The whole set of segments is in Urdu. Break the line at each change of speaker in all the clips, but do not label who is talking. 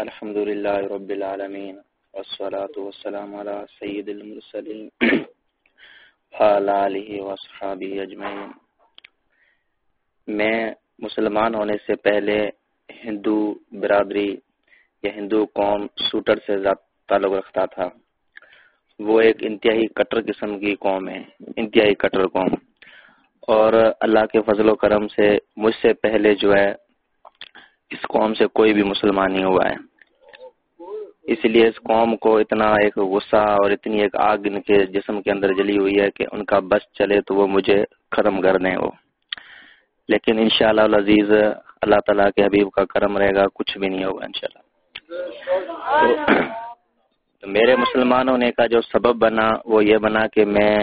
الحمد لله رب العالمين والصلاة والسلام على سيد المرسلين وعلى آله وصحابه اجمعين میں مسلمان ہونے سے پہلے ہندو برادری یا ہندو قوم سوٹر سے تعلق رکھتا تھا۔ وہ ایک انتہائی کٹر قسم کی قوم ہے، انتہائی کٹر قوم۔ اور اللہ کے فضل و کرم سے مجھ سے پہلے جو ہے، اس قوم سے کوئی بھی مسلمان نہیں ہوا ہے۔ اس لیے اس قوم کو اتنا ایک غصہ اور اتنی ایک آگ ان کے جسم کے اندر جلی ہوئی ہے کہ ان کا بس چلے تو وہ مجھے ختم کر دیں وہ۔ لیکن انشاءاللہ العزیز، اللہ تعالیٰ کے حبیب کا کرم رہے گا، کچھ بھی نہیں ہوگا انشاءاللہ۔ تو میرے مسلمان ہونے کا جو سبب بنا وہ یہ بنا کہ میں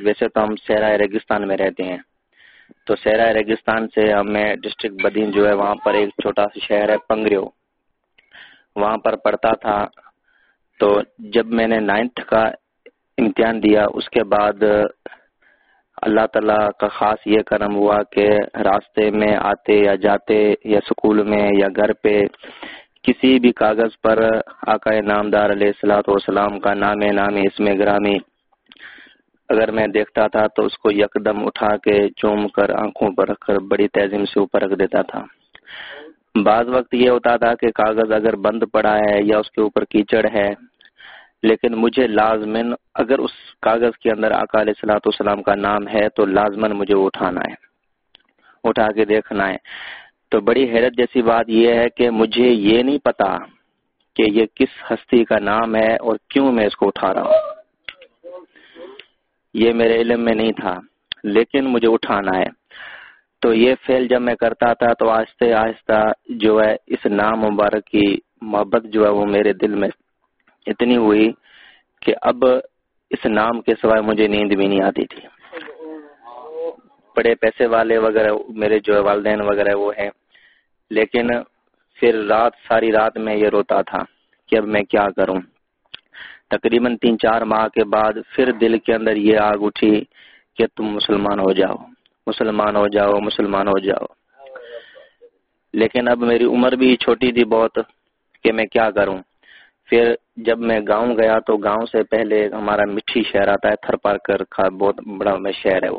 ویسے تو ہم سہرا ریگستان میں رہتے ہیں۔ تو سہرا ریگستان سے ہمیں ڈسٹرکٹ بدین جو ہے وہاں پر ایک چھوٹا سا شہر ہے پنگریو۔ وہاں پر پڑھتا تھا۔ تو جب میں نے نائنتھ کا امتحان دیا، اس کے بعد اللہ تعالیٰ کا خاص یہ کرم ہوا کہ راستے میں آتے یا جاتے یا اسکول میں یا گھر پہ کسی بھی کاغذ پر آقا نامدار علیہ السلاۃ والسلام کا نام نام اس میں گرامی اگر میں دیکھتا تھا تو اس کو یکدم اٹھا کے چوم کر آنکھوں پر رکھ کر بڑی تہذیب سے اوپر رکھ دیتا تھا۔ بعض وقت یہ ہوتا تھا کہ کاغذ اگر بند پڑا ہے یا اس کے اوپر کیچڑ ہے، لیکن مجھے لازمن اگر اس کاغذ کے اندر آقا علیہ السلاۃ والسلام کا نام ہے تو لازمن مجھے اٹھانا ہے، اٹھا کے دیکھنا ہے۔ تو بڑی حیرت جیسی بات یہ ہے کہ مجھے یہ نہیں پتا کہ یہ کس ہستی کا نام ہے اور کیوں میں اس کو اٹھا رہا ہوں۔ یہ میرے علم میں نہیں تھا، لیکن مجھے اٹھانا ہے۔ تو یہ فیل جب میں کرتا تھا تو آہستہ آہستہ جو ہے اس نام مبارک کی محبت جو ہے وہ میرے دل میں اتنی ہوئی کہ اب اس نام کے سوائے مجھے نیند بھی نہیں آتی تھی۔ بڑے پیسے والے وغیرہ، میرے جو والدین وغیرہ وہ ہیں۔ لیکن پھر رات، ساری رات میں یہ روتا تھا کہ اب میں کیا کروں۔ تقریباً تین چار ماہ کے بعد پھر دل کے اندر یہ آگ اٹھی کہ تم مسلمان ہو جاؤ، مسلمان ہو جاؤ، مسلمان ہو جاؤ۔ لیکن اب میری عمر بھی چھوٹی تھی بہت کہ میں کیا کروں۔ پھر جب میں گاؤں گیا تو گاؤں سے پہلے ہمارا مٹھی شہر آتا ہے، تھر پار کر بہت بڑا شہر ہے وہ۔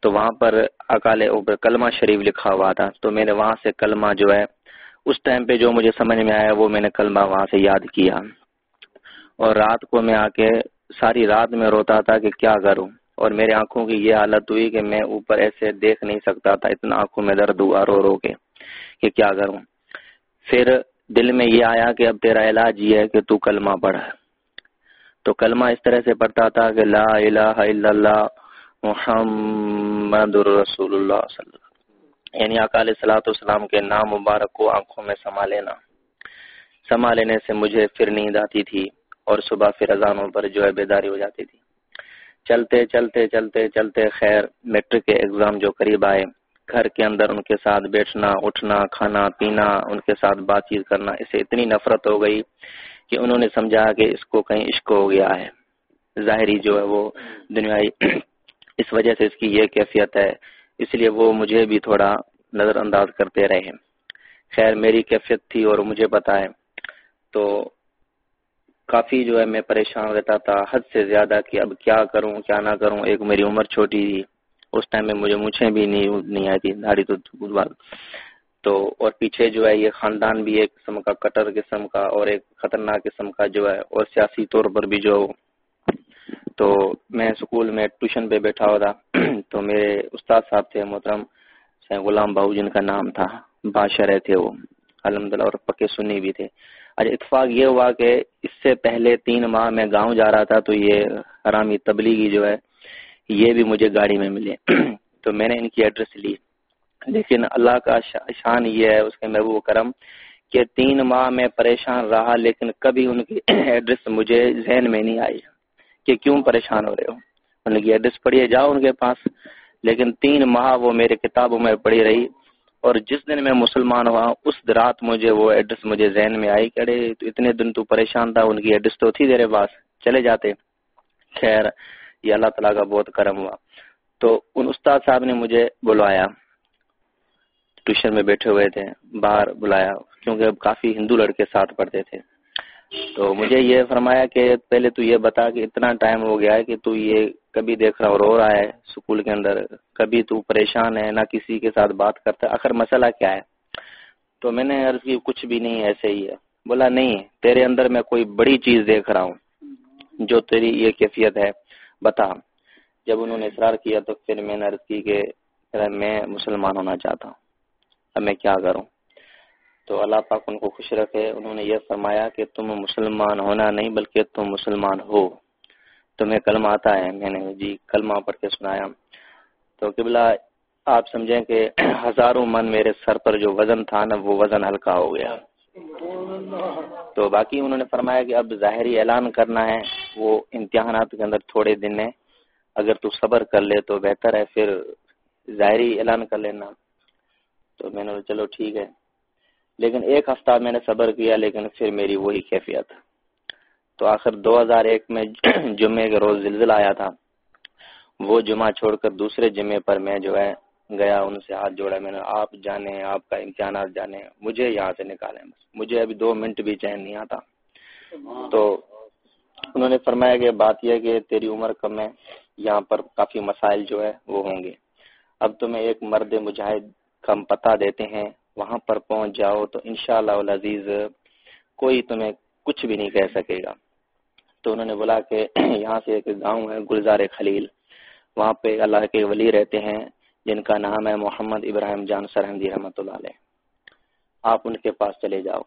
تو وہاں پر اکالے اوپر کلمہ شریف لکھا ہوا تھا۔ تو میں نے وہاں سے کلمہ جو ہے، اس ٹائم پہ جو مجھے سمجھ میں آیا، وہ میں نے کلمہ وہاں سے یاد کیا۔ اور رات کو میں آ کے ساری رات میں روتا تھا کہ کیا کروں۔ اور میرے آنکھوں کی یہ حالت ہوئی کہ میں اوپر ایسے دیکھ نہیں سکتا تھا، اتنا آنکھوں میں درد ہوا رو رو کے کہ کیا کروں۔ پھر دل میں یہ آیا کہ اب تیرا علاج یہ ہے کہ تو کلمہ پڑھ۔ تو کلمہ اس طرح سے پڑھتا تھا کہ لا الہ الا اللہ محمد رسول اللہ صلی اللہ یعنی اکال صلاحت والسلام کے نام مبارک کو آنکھوں میں سما لینا۔ سما لینے سے مجھے پھر نیند آتی تھی اور صبح پھر اذانوں پر جو ہے بیداری ہو جاتی تھی۔ چلتے چلتے چلتے چلتے خیر، میٹرک کے ایگزام جو قریب آئے، گھر کے اندر ان کے ساتھ بیٹھنا، اٹھنا، کھانا، پینا، ان کے ساتھ بات چیت کرنا اسے اتنی نفرت ہو گئی کہ انہوں نے سمجھا کہ اس کو کہیں عشق ہو گیا ہے۔ ظاہری جو ہے وہ دنیائی اس وجہ سے اس کی یہ کیفیت ہے، اس لیے وہ مجھے بھی تھوڑا نظر انداز کرتے رہے۔ خیر، میری کیفیت تھی اور مجھے پتا ہے۔ تو کافی جو ہے، میں پریشان رہتا تھا، حد سے زیادہ کہ اب کیا کروں، کیا نہ کروں۔ ایک میری عمر چھوٹی تھی، اس ٹائم میں مجھے مجھے بھی نہیں نہیں آئی تھی داڑھی تو تو اور پیچھے جو ہے، یہ خاندان بھی ایک قسم کا، کٹر قسم کا اور ایک خطرناک قسم کا جو ہے، اور سیاسی طور پر بھی جو تو میں اسکول میں ٹیوشن پہ بیٹھا ہوا تھا۔ تو میرے استاد صاحب تھے، محترم غلام بہو جن کا نام تھا، بادشاہ تھے وہ۔ الحمد للہ اور پکے سنی بھی تھے۔ اچھا اتفاق یہ ہوا کہ اس سے پہلے تین ماہ میں گاؤں جا رہا تھا، تو یہ حرامی تبلیغی جو ہے، یہ بھی مجھے گاڑی میں ملے۔ تو میں نے ان کی ایڈریس لی۔ لیکن اللہ کا شان یہ ہے، اس کے محبوب کرم، کہ تین ماہ میں پریشان رہا، لیکن کبھی ان کی ایڈریس مجھے ذہن میں نہیں آئی۔ کہ کیوں پریشان ہو رہے ہو؟ ان کی ایڈریس پڑھیے، جاؤ ان کے پاس۔ لیکن تین ماہ وہ میرے کتابوں میں پڑھی رہی۔ اور جس دن میں مسلمان ہوا، اس رات مجھے وہ ایڈریس مجھے ذہن میں آئی کہ ارے اتنے دن تو پریشان تھا، ان کی ایڈریس تو تھی تیرے پاس، چلے جاتے۔ خیر، یہ اللہ تعالیٰ کا بہت کرم ہوا۔ تو ان استاد صاحب نے مجھے بلوایا ٹیوشن میں بیٹھے ہوئے تھے، باہر بلایا، کیونکہ کافی ہندو لڑکے ساتھ پڑھتے تھے۔ تو مجھے یہ فرمایا کہ پہلے تو یہ بتا کہ اتنا ٹائم ہو گیا ہے کہ تو یہ کبھی دیکھ رہا رو رہا ہے اسکول کے اندر، کبھی تو پریشان ہے، نہ کسی کے ساتھ بات کرتا ہے۔ آخر مسئلہ کیا ہے؟ تو میں نے عرض کی، کچھ بھی نہیں، ایسے ہی ہے۔ بولا، نہیں، تیرے اندر میں کوئی بڑی چیز دیکھ رہا ہوں جو تیری یہ کیفیت ہے۔ بتا۔ جب انہوں نے اصرار کیا تو پھر میں نے عرض کی کہ میں مسلمان ہونا چاہتا ہوں۔ اب میں کیا کروں؟ تو اللہ پاک ان کو خوش رکھے۔ انہوں نے یہ فرمایا کہ تم مسلمان ہونا نہیں بلکہ تم مسلمان ہو۔ تمہیں کلمہ آتا ہے۔ میں نے جی کلمہ پڑھ کے سنایا۔ تو قبلہ آپ سمجھیں کہ ہزاروں من میرے سر پر جو وزن تھا نا، وہ وزن ہلکا ہو گیا۔ تو باقی انہوں نے فرمایا کہ اب ظاہری اعلان کرنا ہے۔ وہ امتحانات کے اندر تھوڑے دن ہے۔ اگر تو صبر کر لے تو بہتر ہے۔ پھر ظاہری اعلان کر لینا۔ تو میں نے چلو ٹھیک ہے۔ لیکن ایک ہفتہ میں نے صبر کیا، لیکن پھر میری وہی کیفیت۔ تو آخر دو ہزار ایک میں جمعے کے روز زلزلہ آیا تھا۔ وہ جمعہ چھوڑ کر دوسرے جمعے پر میں جو ہے گیا، ان سے ہاتھ جوڑا، میں نے آپ جانے، آپ کا امتحانات جانے، مجھے یہاں سے نکالیں بس۔ مجھے ابھی دو منٹ بھی چین نہیں آتا۔ تو انہوں نے فرمایا کہ بات یہ کہ تیری عمر کم ہے یہاں پر کافی مسائل جو ہے وہ ہوں گے۔ اب تمہیں ایک مرد مجاہد کا پتہ دیتے ہیں۔ وہاں پر پہنچ جاؤ تو انشاءاللہ العزیز کوئی تمہیں کچھ بھی نہیں کہہ سکے گا۔ تو انہوں نے بولا کہ یہاں سے ایک گاؤں ہے، گلزار خلیل۔ وہاں پہ اللہ کے ولی رہتے ہیں، جن کا نام ہے محمد ابراہیم جان سرحمدی رحمۃ اللہ علیہ۔ آپ ان کے پاس چلے جاؤ۔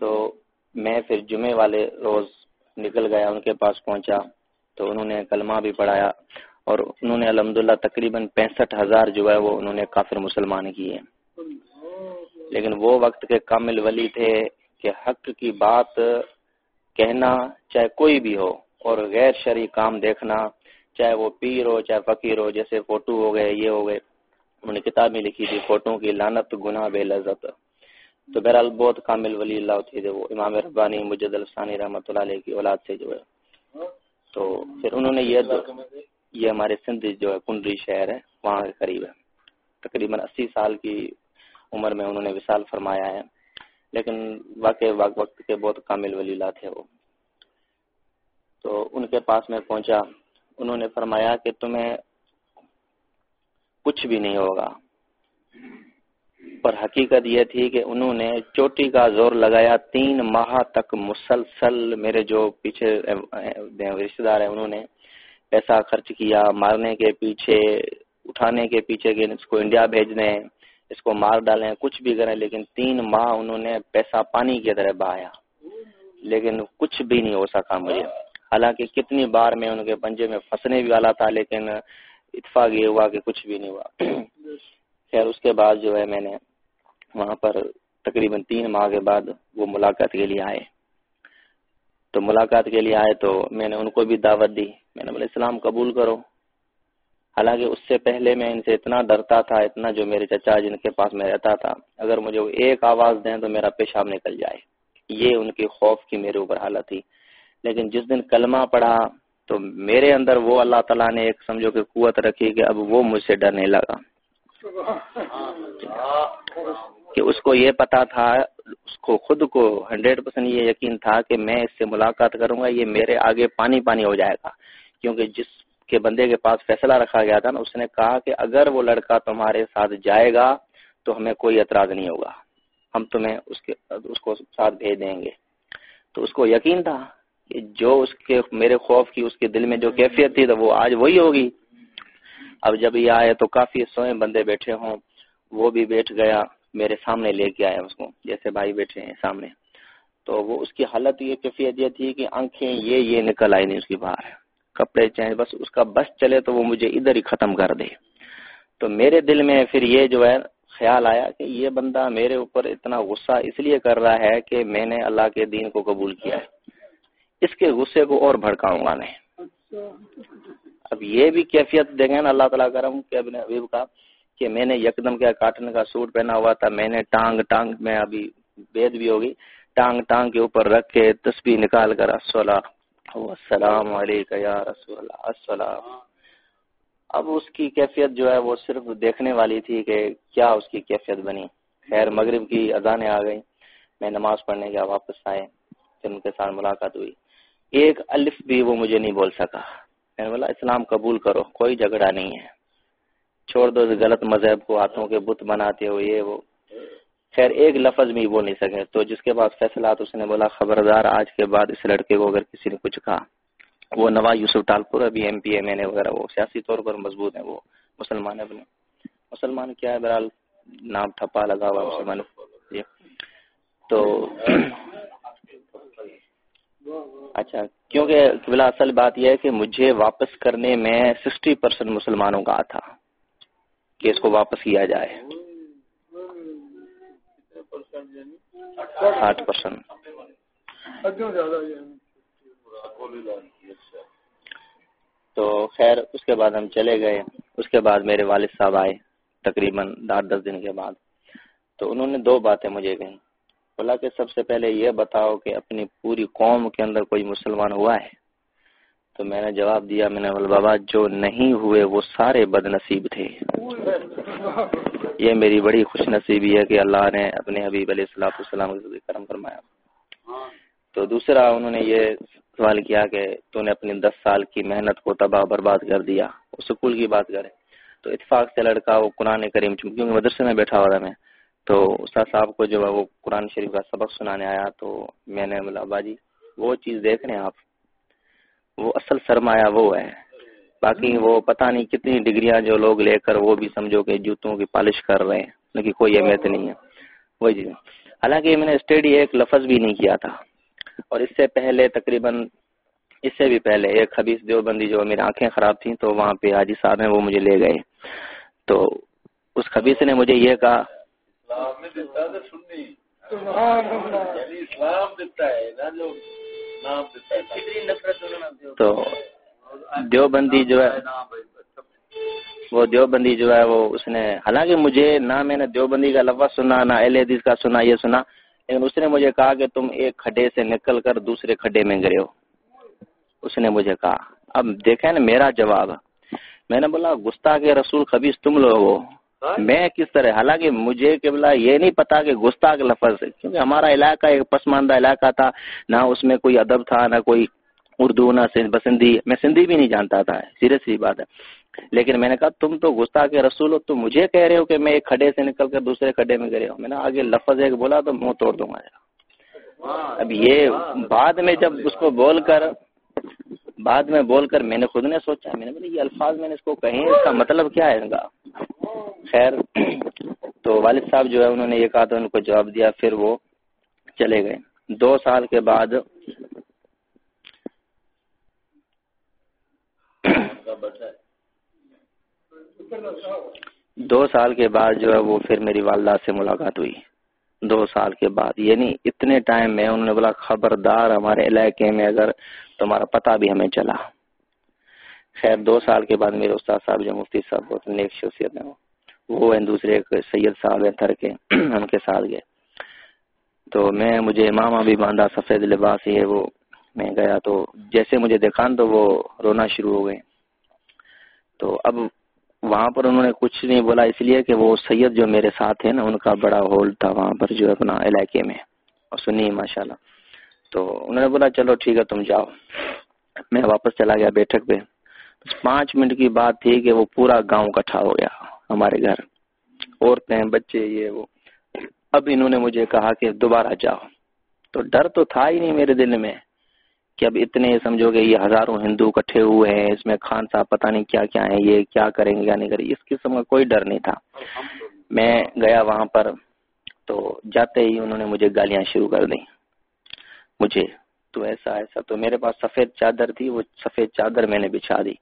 تو میں پھر جمعے والے روز نکل گیا، ان کے پاس پہنچا۔ تو انہوں نے کلمہ بھی پڑھایا اور انہوں نے الحمدللہ تقریباً پینسٹھ ہزار جو ہے وہ انہوں نے کافر مسلمان کیے۔ لیکن وہ وقت کے کامل ولی تھے کہ حق کی بات کہنا چاہے کوئی بھی ہو اور غیر شرعی کام دیکھنا، چاہے وہ پیر ہو، چاہے فقیر ہو، جیسے فوٹو ہو گئے، یہ ہو گئے۔ انہوں نے کتابیں لکھی تھی فوٹو کی لانت گناہ، بے لذت۔ تو بہرحال بہت کامل ولی اللہ تھے وہ امام ربانی مجد الفسانی رحمۃ اللہ علیہ کی اولاد سے جو ہے۔ تو پھر انہوں نے یہ یہ ہمارے سندھ جو ہے، کنڈری شہر ہے، وہاں کے قریب ہے۔ تقریباً اسی سال کی عمر میں انہوں نے وصال فرمایا ہے۔ لیکن واقع وقت کے بہت کامل ولی اللہ تھے وہ۔ تو ان کے پاس میں پہنچا۔ انہوں نے فرمایا کہ تمہیں کچھ بھی نہیں ہوگا۔ پر حقیقت یہ تھی کہ انہوں نے چوٹی کا زور لگایا۔ تین ماہ تک مسلسل میرے جو پیچھے رشتے دار ہیں، انہوں نے پیسہ خرچ کیا۔ مارنے کے پیچھے، اٹھانے کے پیچھے کہ اس کو انڈیا بھیجنے۔ اس کو مار ڈالیں، کچھ بھی کریں، لیکن تین ماہ انہوں نے پیسہ پانی کی طرح بہایا۔ لیکن کچھ بھی نہیں ہو سکا مجھے۔ حالانکہ کتنی بار میں ان کے پنجے میں پھنسنے بھی والا تھا، لیکن اتفاق یہ ہوا کہ کچھ بھی نہیں ہوا۔ خیر، اس کے بعد جو ہے میں نے وہاں پر تقریباً تین ماہ کے بعد وہ ملاقات کے لیے آئے۔ تو ملاقات کے لیے آئے تو میں نے ان کو بھی دعوت دی۔ میں نے بولے اسلام قبول کرو۔ حالانکہ اس سے پہلے میں ان سے اتنا ڈرتا تھا، اتنا جو میرے چچا جن کے پاس میں رہتا تھا، اگر مجھے وہ ایک آواز دیں تو میرا پیشاب نکل جائے۔ یہ ان کی خوف کی میرے اوپر حالت تھی۔ لیکن جس دن کلمہ پڑھا تو میرے اندر وہ اللہ تعالیٰ نے ایک سمجھو کہ قوت رکھی کہ اب وہ مجھ سے ڈرنے لگا۔ کہ اس کو یہ پتا تھا، اس کو خود کو ہنڈریڈ پرسینٹ یہ یقین تھا کہ میں اس سے ملاقات کروں گا، یہ میرے آگے پانی پانی ہو جائے گا۔ کیونکہ جس کے بندے کے پاس فیصلہ رکھا گیا تھا نا، اس نے کہا کہ اگر وہ لڑکا تمہارے ساتھ جائے گا تو ہمیں کوئی اعتراض نہیں ہوگا، ہم تمہیں اس کے، اس کو ساتھ بھیج دیں گے۔ تو اس کو یقین تھا کہ جو اس کے، میرے خوف کی، اس کے دل میں جو کیفیت تھی تو وہ آج وہی ہوگی۔ اب جب یہ آئے تو کافی سوئے بندے بیٹھے ہوں، وہ بھی بیٹھ گیا، میرے سامنے لے کے آیا اس کو، جیسے بھائی بیٹھے ہیں سامنے۔ تو وہ اس کی حالت یہ کیفیت یہ تھی کہ آنکھیں یہ یہ نکل آئی نہیں اس کی باہر۔ کپڑے چاہے، بس اس کا بس چلے تو وہ مجھے ادھر ہی ختم کر دے۔ تو میرے دل میں پھر یہ جو ہے، خیال آیا کہ یہ بندہ میرے اوپر اتنا غصہ اس لیے کر رہا ہے کہ میں نے اللہ کے دین کو قبول کیا ہے۔ اس کے غصے کو اور بھڑکاؤں گا میں۔ اب یہ بھی کیفیت دیں گے نا اللہ تعالیٰ کرم کے ابن حبیب کا، کہ میں نے یکدم کیا کاٹن کا سوٹ پہنا ہوا تھا، میں نے ٹانگ ٹانگ میں ابھی بید بھی ہوگی، ٹانگ ٹانگ کے اوپر رکھ کے تسبیح نکال کر السلام علیکم یا رسول اللہ، السلام. اب اس کی کیفیت جو ہے وہ صرف دیکھنے والی تھی کہ کیا اس کی کیفیت بنی۔ خیر، مغرب کی اذانیں آ گئی میں نماز پڑھنے گیا واپس آئے، پھر ان کے ساتھ ملاقات ہوئی۔ ایک الف بھی وہ مجھے نہیں بول سکا۔ میں نے بولا، اسلام قبول کرو، کوئی جھگڑا نہیں ہے۔ چھوڑ دو غلط مذہب کو، ہاتھوں کے بت بناتے ہو یہ وہ خیر، ایک لفظ بھی بول نہیں سکے۔ تو جس کے بعد فیصلات، اس نے بولا، خبردار، آج کے بعد اس لڑکے کو اگر کسی نے کچھ کہا۔ وہ نواز یوسف ٹالپور، ابھی M P M N A وغیرہ، وہ سیاسی طور پر مضبوط ہیں، وہ مسلمان اپنے مسلمان کیا ہے؟ بہرحال نام ٹھپا لگا ہوا مسلمان۔ جی۔ تو اچھا کیونکہ بلا اصل بات یہ ہے کہ مجھے واپس کرنے میں سکسٹی پرسینٹ مسلمانوں کا تھا کہ اس کو واپس کیا جائے۔ ساٹھ پرسینٹ تو خیر اس کے بعد ہم چلے گئے۔ اس کے بعد میرے والد صاحب آئے تقریباً آٹھ دس دن کے بعد۔ تو انہوں نے دو باتیں مجھے کہیں۔ بولا کہ سب سے پہلے یہ بتاؤ کہ اپنی پوری قوم کے اندر کوئی مسلمان ہوا ہے؟ تو میں نے جواب دیا، میں نے بابا، جو نہیں ہوئے، وہ سارے بد نصیب تھے۔ یہ میری بڑی خوش نصیبی ہے کہ اللہ نے اپنے حبیب علیہ السلام السلام کرم فرمایا۔ تو دوسرا، انہوں نے یہ سوال کیا کہ تو نے اپنی دس سال کی محنت کو تباہ برباد کر دیا، وہ سکول کی بات کرے تو اتفاق سے لڑکا وہ قرآن کریم، کیونکہ مدرسے میں بیٹھا ہوا تھا میں، تو استاد صاحب کو جو ہے وہ قرآن شریف کا سبق سنانے آیا، تو میں نے بولا، ابا جی وہ چیز دیکھ رہے ہیں آپ۔ وہ اصل سرمایہ وہ ہے۔ باقی وہ پتہ نہیں کتنی ڈگریاں جو لوگ لے کر وہ بھی سمجھو کہ جوتوں کی پالش کر رہے ہیں لیکن کوئی اہمیت نہیں ہے۔ وہی چیز۔ حالانکہ میں نے اسٹڈی ایک لفظ بھی نہیں کیا تھا۔ اور اس سے پہلے تقریباً، اس سے بھی پہلے ایک حبیث دیوبندی جو میری آنکھیں خراب تھیں تو وہاں پہ حاجی صاحب ہیں، وہ مجھے لے گئے۔ تو اس خبیص نے مجھے یہ کہا۔ تو دیوبندی جو ہے وہ دیوبندی جو ہے وہ اس نے حالانکہ مجھے نہ میں نے دیوبندی کا لفظ سنا نہ اہل حدیث کا سنا یہ سنا لیکن اس نے مجھے کہا کہ تم ایک کھڈے سے نکل کر دوسرے کھڈے میں گرے ہو۔ اس نے مجھے کہا۔ اب دیکھیں نا میرا جواب۔ میں نے بولا گستا کے رسول خبیص تم لوگ ہو۔ میں کس طرح؟ حالانکہ مجھے بلا یہ نہیں پتا کہ گستاخ لفظ کیونکہ ہمارا علاقہ ایک پسماندہ علاقہ تھا نہ اس میں کوئی ادب تھا نہ کوئی اردو نہ بسندی میں سندھی بھی نہیں جانتا تھا سیریس بات ہے۔ لیکن میں نے کہا تم تو گستا کے رسول ہو تم مجھے کہہ رہے ہو کہ میں ایک کھڈے سے نکل کر دوسرے کھڈے میں گرے ہوں۔ میں نے آگے لفظ ایک بولا تو منہ توڑ دوں گا۔ اب یہ بعد میں جب اس کو بول کر بعد میں بول کر میں نے خود نے سوچا، میں نے بولا، یہ الفاظ میں نے اس کو کہیں اس کا مطلب کیا ہے ان خیر، تو والد صاحب جو ہے، انہوں نے یہ کہا تھا ان کو جواب دیا، پھر وہ چلے گئے۔ دو سال کے بعد دو سال کے بعد جو ہے، وہ پھر میری والدہ سے ملاقات ہوئی۔ دو سال کے بعد یعنی اتنے ٹائم میں انہوں نے بولا، خبردار ہمارے علاقے میں اگر تمہارا پتہ بھی ہمیں چلا۔ خیر، دو سال کے بعد میرے استاد صاحب جو مفتی صاحب بہت نیک شخصیت ہیں، وہ ہیں دوسرے ایک سید صاحب ہیں، تھر کے ان کے ساتھ گئے۔ تو میں، مجھے امام بھی باندھا، سفید لباس یہ وہ میں گیا۔ تو جیسے مجھے دیکھا تو وہ رونا شروع ہو گئے۔ تو اب وہاں پر انہوں نے کچھ نہیں بولا، اس لیے کہ وہ سید جو میرے ساتھ ہیں نا، ان کا بڑا ہول تھا وہاں پر جو اپنا علاقے میں۔ اور سنی ماشاء اللہ تو انہوں نے بولا چلو ٹھیک ہے، تم جاؤ۔ میں واپس چلا گیا بیٹھک پہ۔ پانچ منٹ کی بات تھی کہ وہ پورا گاؤں کٹھا ہو گیا، ہمارے گھر۔ عورتیں، بچے، یہ وہ۔ اب انہوں نے مجھے کہا کہ دوبارہ جاؤ۔ تو ڈر تو تھا ہی نہیں میرے دل میں کہ اب اتنے سمجھو گے، یہ ہزاروں ہندو کٹھے ہوئے ہیں، اس میں خان صاحب پتہ نہیں کیا کیا ہے یہ کیا کریں گے، کیا نہیں کریں اس قسم کا کوئی ڈر نہیں تھا۔ میں گیا وہاں پر، تو جاتے ہی انہوں نے مجھے گالیاں شروع کر دی مجھے۔ تو ایسا ایسا۔ تو میرے پاس سفید چادر تھی، وہ سفید چادر میں نے بچھا دی۔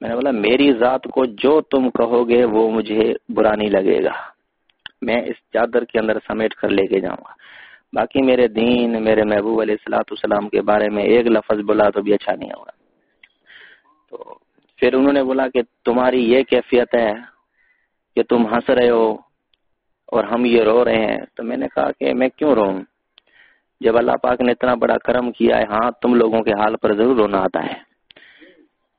میں نے بولا، میری ذات کو جو تم کہو گے، وہ مجھے برا نہیں لگے گا۔ میں اس چادر کے اندر سمیٹ کر لے کے جاؤں گا۔ باقی میرے دین، میرے محبوب علیہ السلاۃ السلام کے بارے میں ایک لفظ بولا تو بھی اچھا نہیں ہوگا۔ تو پھر انہوں نے بولا کہ تمہاری یہ کیفیت ہے کہ تم ہنس رہے ہو اور ہم یہ رو رہے ہیں۔ تو میں نے کہا کہ میں کیوں رو جب اللہ پاک نے اتنا بڑا کرم کیا ہے ہاں تم لوگوں کے حال پر ضرور رونا آتا ہے۔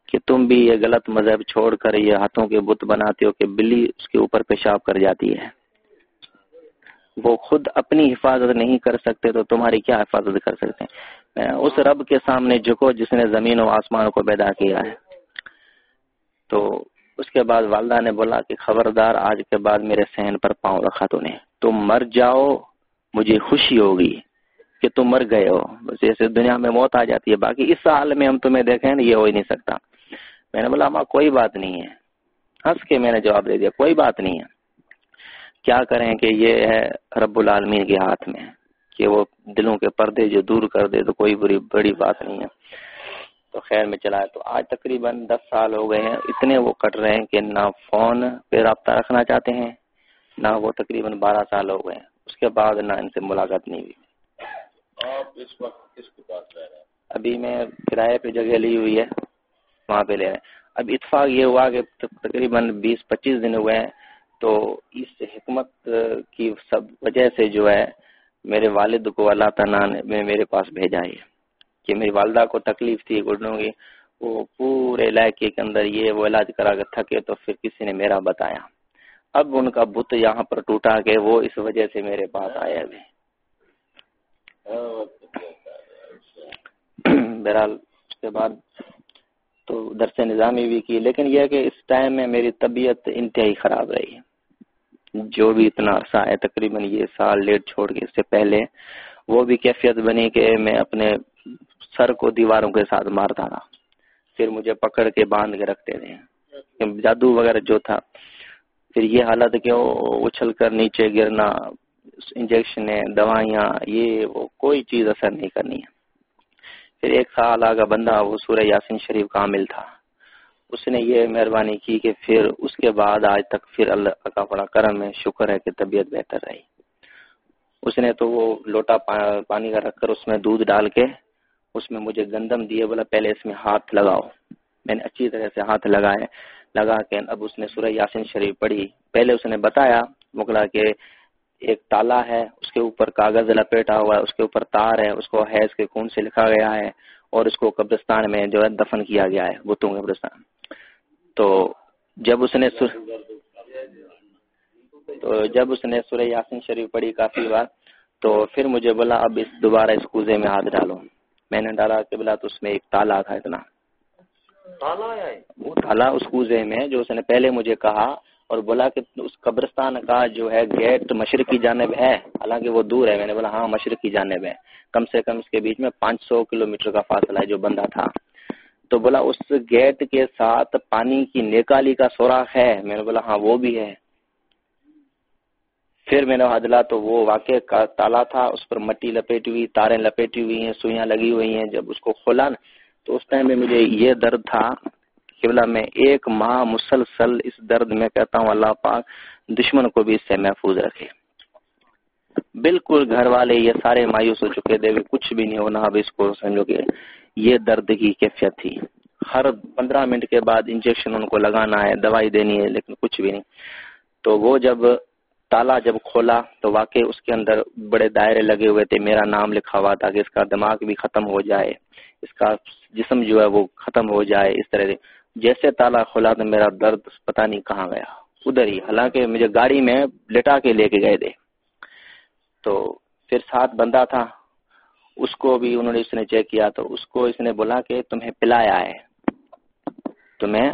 کہ تم بھی یہ غلط مذہب چھوڑ کر یہ ہاتھوں کے بت بناتے ہو کہ بلی اس کے اوپر پیشاب کر جاتی ہے۔ وہ خود اپنی حفاظت نہیں کر سکتے تو تمہاری کیا حفاظت کر سکتے ہیں؟ اس رب کے سامنے جھکو جس نے زمین و آسمان کو پیدا کیا ہے۔ تو اس کے بعد والدہ نے بولا کہ خبردار، آج کے بعد میرے سہن پر پاؤں رکھا تو نے۔ تم مر جاؤ، مجھے خوشی ہوگی۔ کہ تم مر گئے ہو۔ بس جیسے دنیا میں موت آ جاتی ہے۔ باقی اس حال میں ہم تمہیں دیکھیں یہ ہو ہی نہیں سکتا۔ میں نے بولا ہمارا کوئی بات نہیں ہے۔ ہنس کے میں نے جواب دے دیا، کوئی بات نہیں ہے۔ کیا کریں کہ یہ ہے رب العالمین کے ہاتھ میں کہ وہ دلوں کے پردے جو دور کر دے تو کوئی بری، بڑی بات نہیں ہے۔ تو خیر میں چلا۔ تو آج تقریباً دس سال ہو گئے ہیں۔ اتنے وہ کٹ رہے ہیں کہ نہ فون پہ رابطہ رکھنا چاہتے ہیں، نہ وہ تقریباً بارہ سال ہو گئے ہیں۔ اس کے بعد نہ ان سے ملاقات نہیں ہوئی۔
آپ اس وقت کس کے پاس رہ رہے ہیں؟
ابھی میں کرایہ پہ جگہ لی ہوئی ہے، وہاں پہ لے رہے ہیں۔ اب اتفاق یہ ہوا کہ تقریباً بیس پچیس دن ہوئے ہیں، تو اس حکمت کی سب وجہ سے جو ہے، میرے والد کو اللہ تعالیٰ نے میرے پاس بھیجا ہے کہ میری والدہ کو تکلیف تھی گھٹنوں کی، وہ پورے علاقے کے اندر یہ وہ علاج کرا کے تھکے تو پھر کسی نے میرا بتایا۔ اب ان کا بت یہاں پر ٹوٹا کہ وہ اس وجہ سے میرے پاس آئے ابھی بہرحال، اس کے بعد تو درس نظامی بھی کی، لیکن یہ کہ اس ٹائم میں میری طبیعت انتہائی خراب رہی ہے۔ جو بھی اتنا عرصہ ہے، تقریباً یہ سال لیٹ چھوڑ کے اس سے پہلے، وہ بھی کیفیت بنی کہ میں اپنے سر کو دیواروں کے ساتھ مارتا تھا پھر مجھے پکڑ کے باندھ کے رکھتے تھے۔ جادو وغیرہ جو تھا، پھر یہ حالت کہ اچھل کر نیچے گرنا انجیکشن دوائیاں، یہ، وہ کوئی چیز اثر نہیں کرنی ہے۔ پھر ایک سال آگا بندہ وہ سورہ یاسین شریف کا عامل تھا۔ اس نے یہ مہربانی کی کہ پھر اس کے بعد آج تک پھر اللہ کا بڑا کرم ہے، شکر ہے کہ طبیعت بہتر رہی۔ اس نے تو وہ لوٹا پانی کا رکھ کر اس میں دودھ ڈال کے اس میں مجھے گندم دیے، بولا پہلے اس میں ہاتھ لگاؤ۔ میں نے اچھی طرح سے ہاتھ لگائے، لگا کے اب اس نے سورہ یاسین شریف پڑھی۔ پہلے اس نے بتایا مکلا کہ ایک تالا ہے اس کے اوپر کاغذ لپیٹا ہوا ہے اس کے اوپر تار ہے اس کو حیض کے خون سے لکھا گیا ہے اور اس کو قبرستان میں جو ہے دفن کیا گیا ہے بتوں قبرستان۔ تو جب اس نے سر... تو جب اس نے سورہ یاسین شریف پڑھی کافی بار تو پھر مجھے بولا اب اس دوبارہ اس کوزے میں ہاتھ ڈالو۔ میں نے ڈالا کہ بلا تو اس میں ایک تالا تھا اتنا۔ وہ تالا اس کوزے میں جو اس نے پہلے مجھے کہا اور بولا کہ اس قبرستان کا جو ہے گیٹ مشرق کی جانب ہے، حالانکہ وہ دور ہے، میں نے بولا ہاں مشرق کی جانب ہے۔ کم سے کم اس کے بیچ میں پانچ سو کلو میٹر کا فاصلہ ہے جو بندہ تھا۔ تو بولا اس گیٹ کے ساتھ پانی کی نیکالی کا سوراخ ہے۔ میں نے بولا ہاں وہ بھی ہے۔ پھر میں نے حدلا تو وہ واقع کا تالا تھا، اس پر مٹی لپیٹی ہوئی، تاریں لپیٹی ہوئی ہیں، سوئیاں لگی ہوئی ہیں۔ جب اس کو کھولا نا تو اس ٹائم میں مجھے یہ درد تھا قبلہ میں ایک ماہ مسلسل اس درد میں کہتا ہوں، اللہ پاک دشمن کو بھی اس سے محفوظ رکھے۔ بالکل گھر والے یہ سارے مایوس ہو چکے تھے کچھ بھی نہیں ہونا، اب اس کو سمجھو کہ یہ درد کی کیفیت تھی۔ ہر پندرہ منٹ کے بعد انجیکشن ان کو لگانا ہے، دوائی دینی ہے، لیکن کچھ بھی نہیں۔ تو وہ جب تالا جب کھولا تو واقع اس کے اندر بڑے دائرے لگے ہوئے تھے، میرا نام لکھا ہوا تھا کہ اس کا دماغ بھی ختم ہو جائے، اس کا جسم جو ہے وہ ختم ہو جائے، اس طرح سے۔ جیسے تالا کھولا تو میرا درد پتا نہیں کہاں گیا۔ ادھر ہی، حالانکہ مجھے گاڑی میں لٹا کے لے کے گئے تھے۔ تو پھر ساتھ بندہ تھا، اس کو بھی انہوں نے، اس نے چیک کیا تو اس کو اس نے بولا کہ تمہیں پلایا ہے۔ تمہیں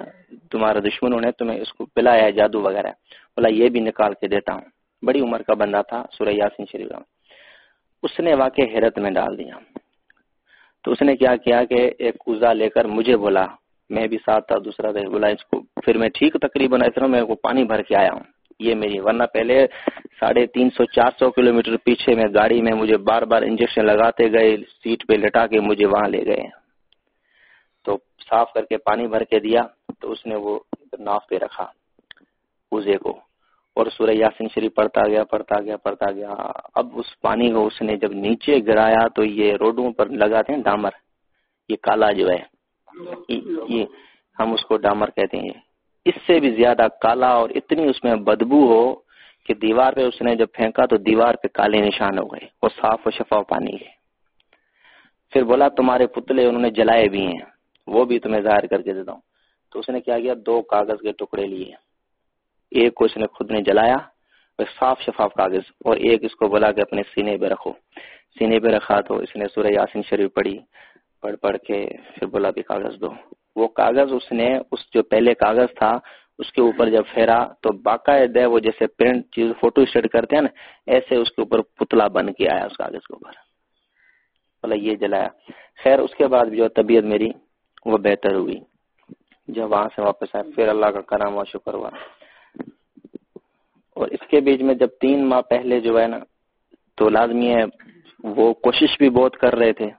تمہارا دشمنوں نے تمہیں اس کو پلایا ہے، جادو وغیرہ۔ بولا یہ بھی نکال کے دیتا ہوں۔ بڑی عمر کا بندہ تھا، سورہ یاسین شریف اس نے واقع حیرت میں ڈال دیا۔ تو اس نے کیا کیا کہ ایک کوزا لے کر مجھے بولا میں بھی ساتھ تھا، دوسرا بولا اس کو، پھر میں ٹھیک تقریباً میں پانی بھر کے آیا ہوں۔ یہ میری، ورنہ پہلے ساڑھے تین سو، چار سو کلو میٹر پیچھے میں گاڑی میں مجھے بار بار انجیکشن لگاتے گئے، سیٹ پہ لٹا کے مجھے وہاں لے گئے۔ تو صاف کر کے پانی بھر کے دیا، تو اس نے وہ ناف پہ رکھا پوزے کو۔ اور سورہ یاسین شریف پڑھتا گیا پڑھتا گیا پڑھتا گیا۔ اب اس پانی کو اس نے جب نیچے گرایا تو یہ روڈوں پر لگاتے ہیں ڈامر۔ یہ کالا جو ہے یہ ہم اس کو ڈامر کہتے ہیں۔ اس سے بھی زیادہ کالا اور اتنی اس میں بدبو ہو کہ دیوار پہ اس نے جب پھینکا تو دیوار پہ کالے نشان ہو گئے وہ صاف و شفاف پانی ہے پھر بولا تمہارے پتلے انہوں نے جلائے بھی ہیں، وہ بھی تمہیں ظاہر کر کے دیتا ہوں تو اس نے کیا کیا؟ دو کاغذ کے ٹکڑے لیے۔ ایک کو اس نے خود نے جلایا صاف شفاف کاغذ، اور ایک اس کو بولا کہ اپنے سینے پہ رکھو۔ سینے پہ رکھا تو اس نے سورہ یاسین شریف پڑھی۔ پڑھ پڑھ کے پھر بولا بھی کاغذ دو۔ وہ کاغذ اس نے، اس جو پہلے کاغذ تھا، اس کے اوپر جب پھیرا تو باقاعدہ وہ جیسے پرنٹ چیز فوٹو اسٹیٹ کرتے ہیں نا، ایسے اس کے اوپر پتلا بن کے آیا اس کاغذ کے اوپر۔ بولا یہ جلایا۔ خیر، اس کے بعد جو طبیعت میری وہ بہتر ہوئی۔ جب وہاں سے واپس آیا، پھر اللہ کا کرام و شکر ہوا۔ اور اس کے بیچ میں جب تین ماہ پہلے جو ہے نا، تو لازمی ہے وہ کوشش بھی بہت کر رہے تھے۔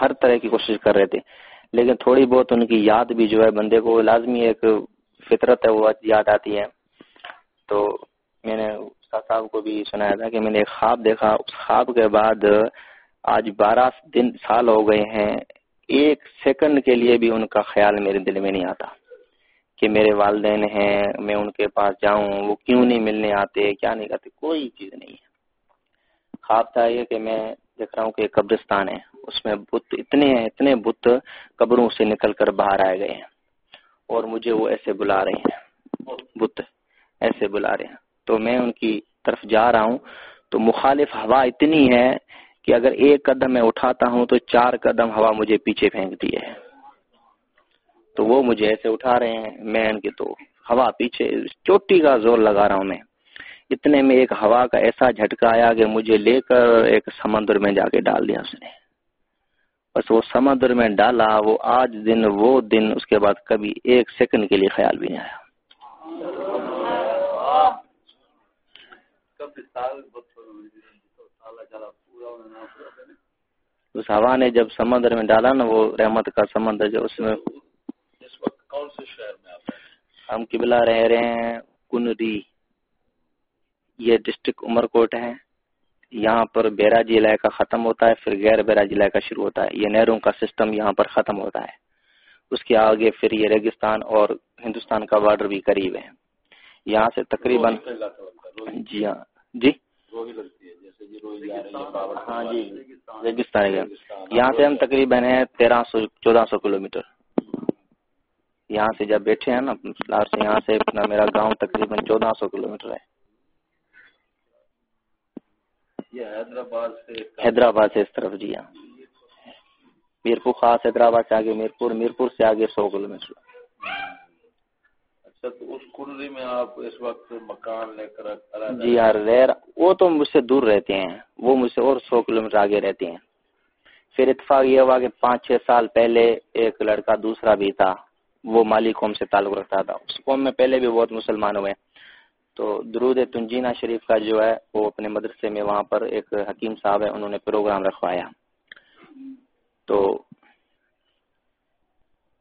ہر طرح کی کوشش کر رہے تھے۔ لیکن تھوڑی بہت ان کی یاد بھی جو ہے بندے کو لازمی ایک فطرت ہے، وہ یاد آتی ہے۔ تو میں نے صاحب کو بھی سنایا تھا کہ میں نے ایک خواب دیکھا۔ اس خواب کے بعد آج بارہ دن سال ہو گئے ہیں۔ ایک سیکنڈ کے لیے بھی ان کا خیال میرے دل میں نہیں آتا کہ میرے والدین ہیں، میں ان کے پاس جاؤں، وہ کیوں نہیں ملنے آتے؟ کیا نہیں کرتے؟ کوئی چیز نہیں ہے۔ خواب تھا یہ کہ میں دیکھ رہا ہوں کہ قبرستان ہے۔ اس میں بت اتنے ہیں، اتنے بت قبروں سے نکل کر باہر آئے گئے ہیں۔ اور مجھے وہ ایسے بلا رہے ہیں۔ بت ایسے بلا رہے ہیں۔ تو میں ان کی طرف جا رہا ہوں۔ تو مخالف ہوا اتنی ہے کہ اگر ایک قدم میں اٹھاتا ہوں تو چار قدم ہوا مجھے پیچھے پھینکتی ہے تو وہ مجھے ایسے اٹھا رہے ہیں، میں ان کی تو ہوا پیچھے، چوٹی کا زور لگا رہا ہوں میں۔ اتنے میں ایک ہوا کا ایسا جھٹکا آیا کہ مجھے لے کر ایک سمندر میں جا کے ڈال دیا اس نے۔ بس وہ سمندر میں ڈالا وہ آج دن وہ دن اس کے بعد کبھی ایک سیکنڈ کے لیے خیال بھی نہیں آیا۔ اس ہوا نے جب سمندر میں ڈالا نا وہ رحمت کا سمندر جو اس میں
کون سے شہر میں
ہم قبلہ رہ رہے ہیں کنری۔ یہ ڈسٹرکٹ عمر کوٹ ہے۔ یہاں پر بیراجی علاقہ ختم ہوتا ہے پھر غیر بیراجی علاقہ شروع ہوتا ہے۔ یہ نہروں کا سسٹم یہاں پر ختم ہوتا ہے۔ اس کے آگے پھر یہ ریگستان اور ہندوستان کا بارڈر بھی قریب ہے۔ یہاں سے تقریباً جی ہاں۔ جی؟ ہاں جی۔ ریگستان۔ یہاں۔ سے ہم تقریباً ہیں تیرہ سو چودہ سو کلو میٹر یہاں سے جب بیٹھے ہیں نا سے یہاں سے میرا گاؤں تقریباً چودہ سو کلو میٹر ہے۔ حیدرآباد سے حیدرآباد سے اس طرف جی ہاں۔ میرپور خاص حیدرآباد سے آگے میرپور میرپور سے آگے سو کلو میٹر۔
اچھا تو اس کنڈی میں آپ اس وقت مکان لے کر
جی ہاں ریر وہ تو مجھ سے دور رہتے ہیں۔ وہ مجھ سے اور سو کلو میٹر آگے رہتے ہیں۔ پھر اتفاق یہ ہوا کہ پانچ چھ سال پہلے ایک لڑکا دوسرا بھی تھا۔ وہ مالی قوم سے تعلق رکھتا تھا۔ اس قوم میں پہلے بھی بہت مسلمان ہوئے۔ تو درود تنجینہ شریف کا جو ہے، وہ اپنے مدرسے میں وہاں پر ایک حکیم صاحب ہے انہوں نے پروگرام رکھوایا۔ تو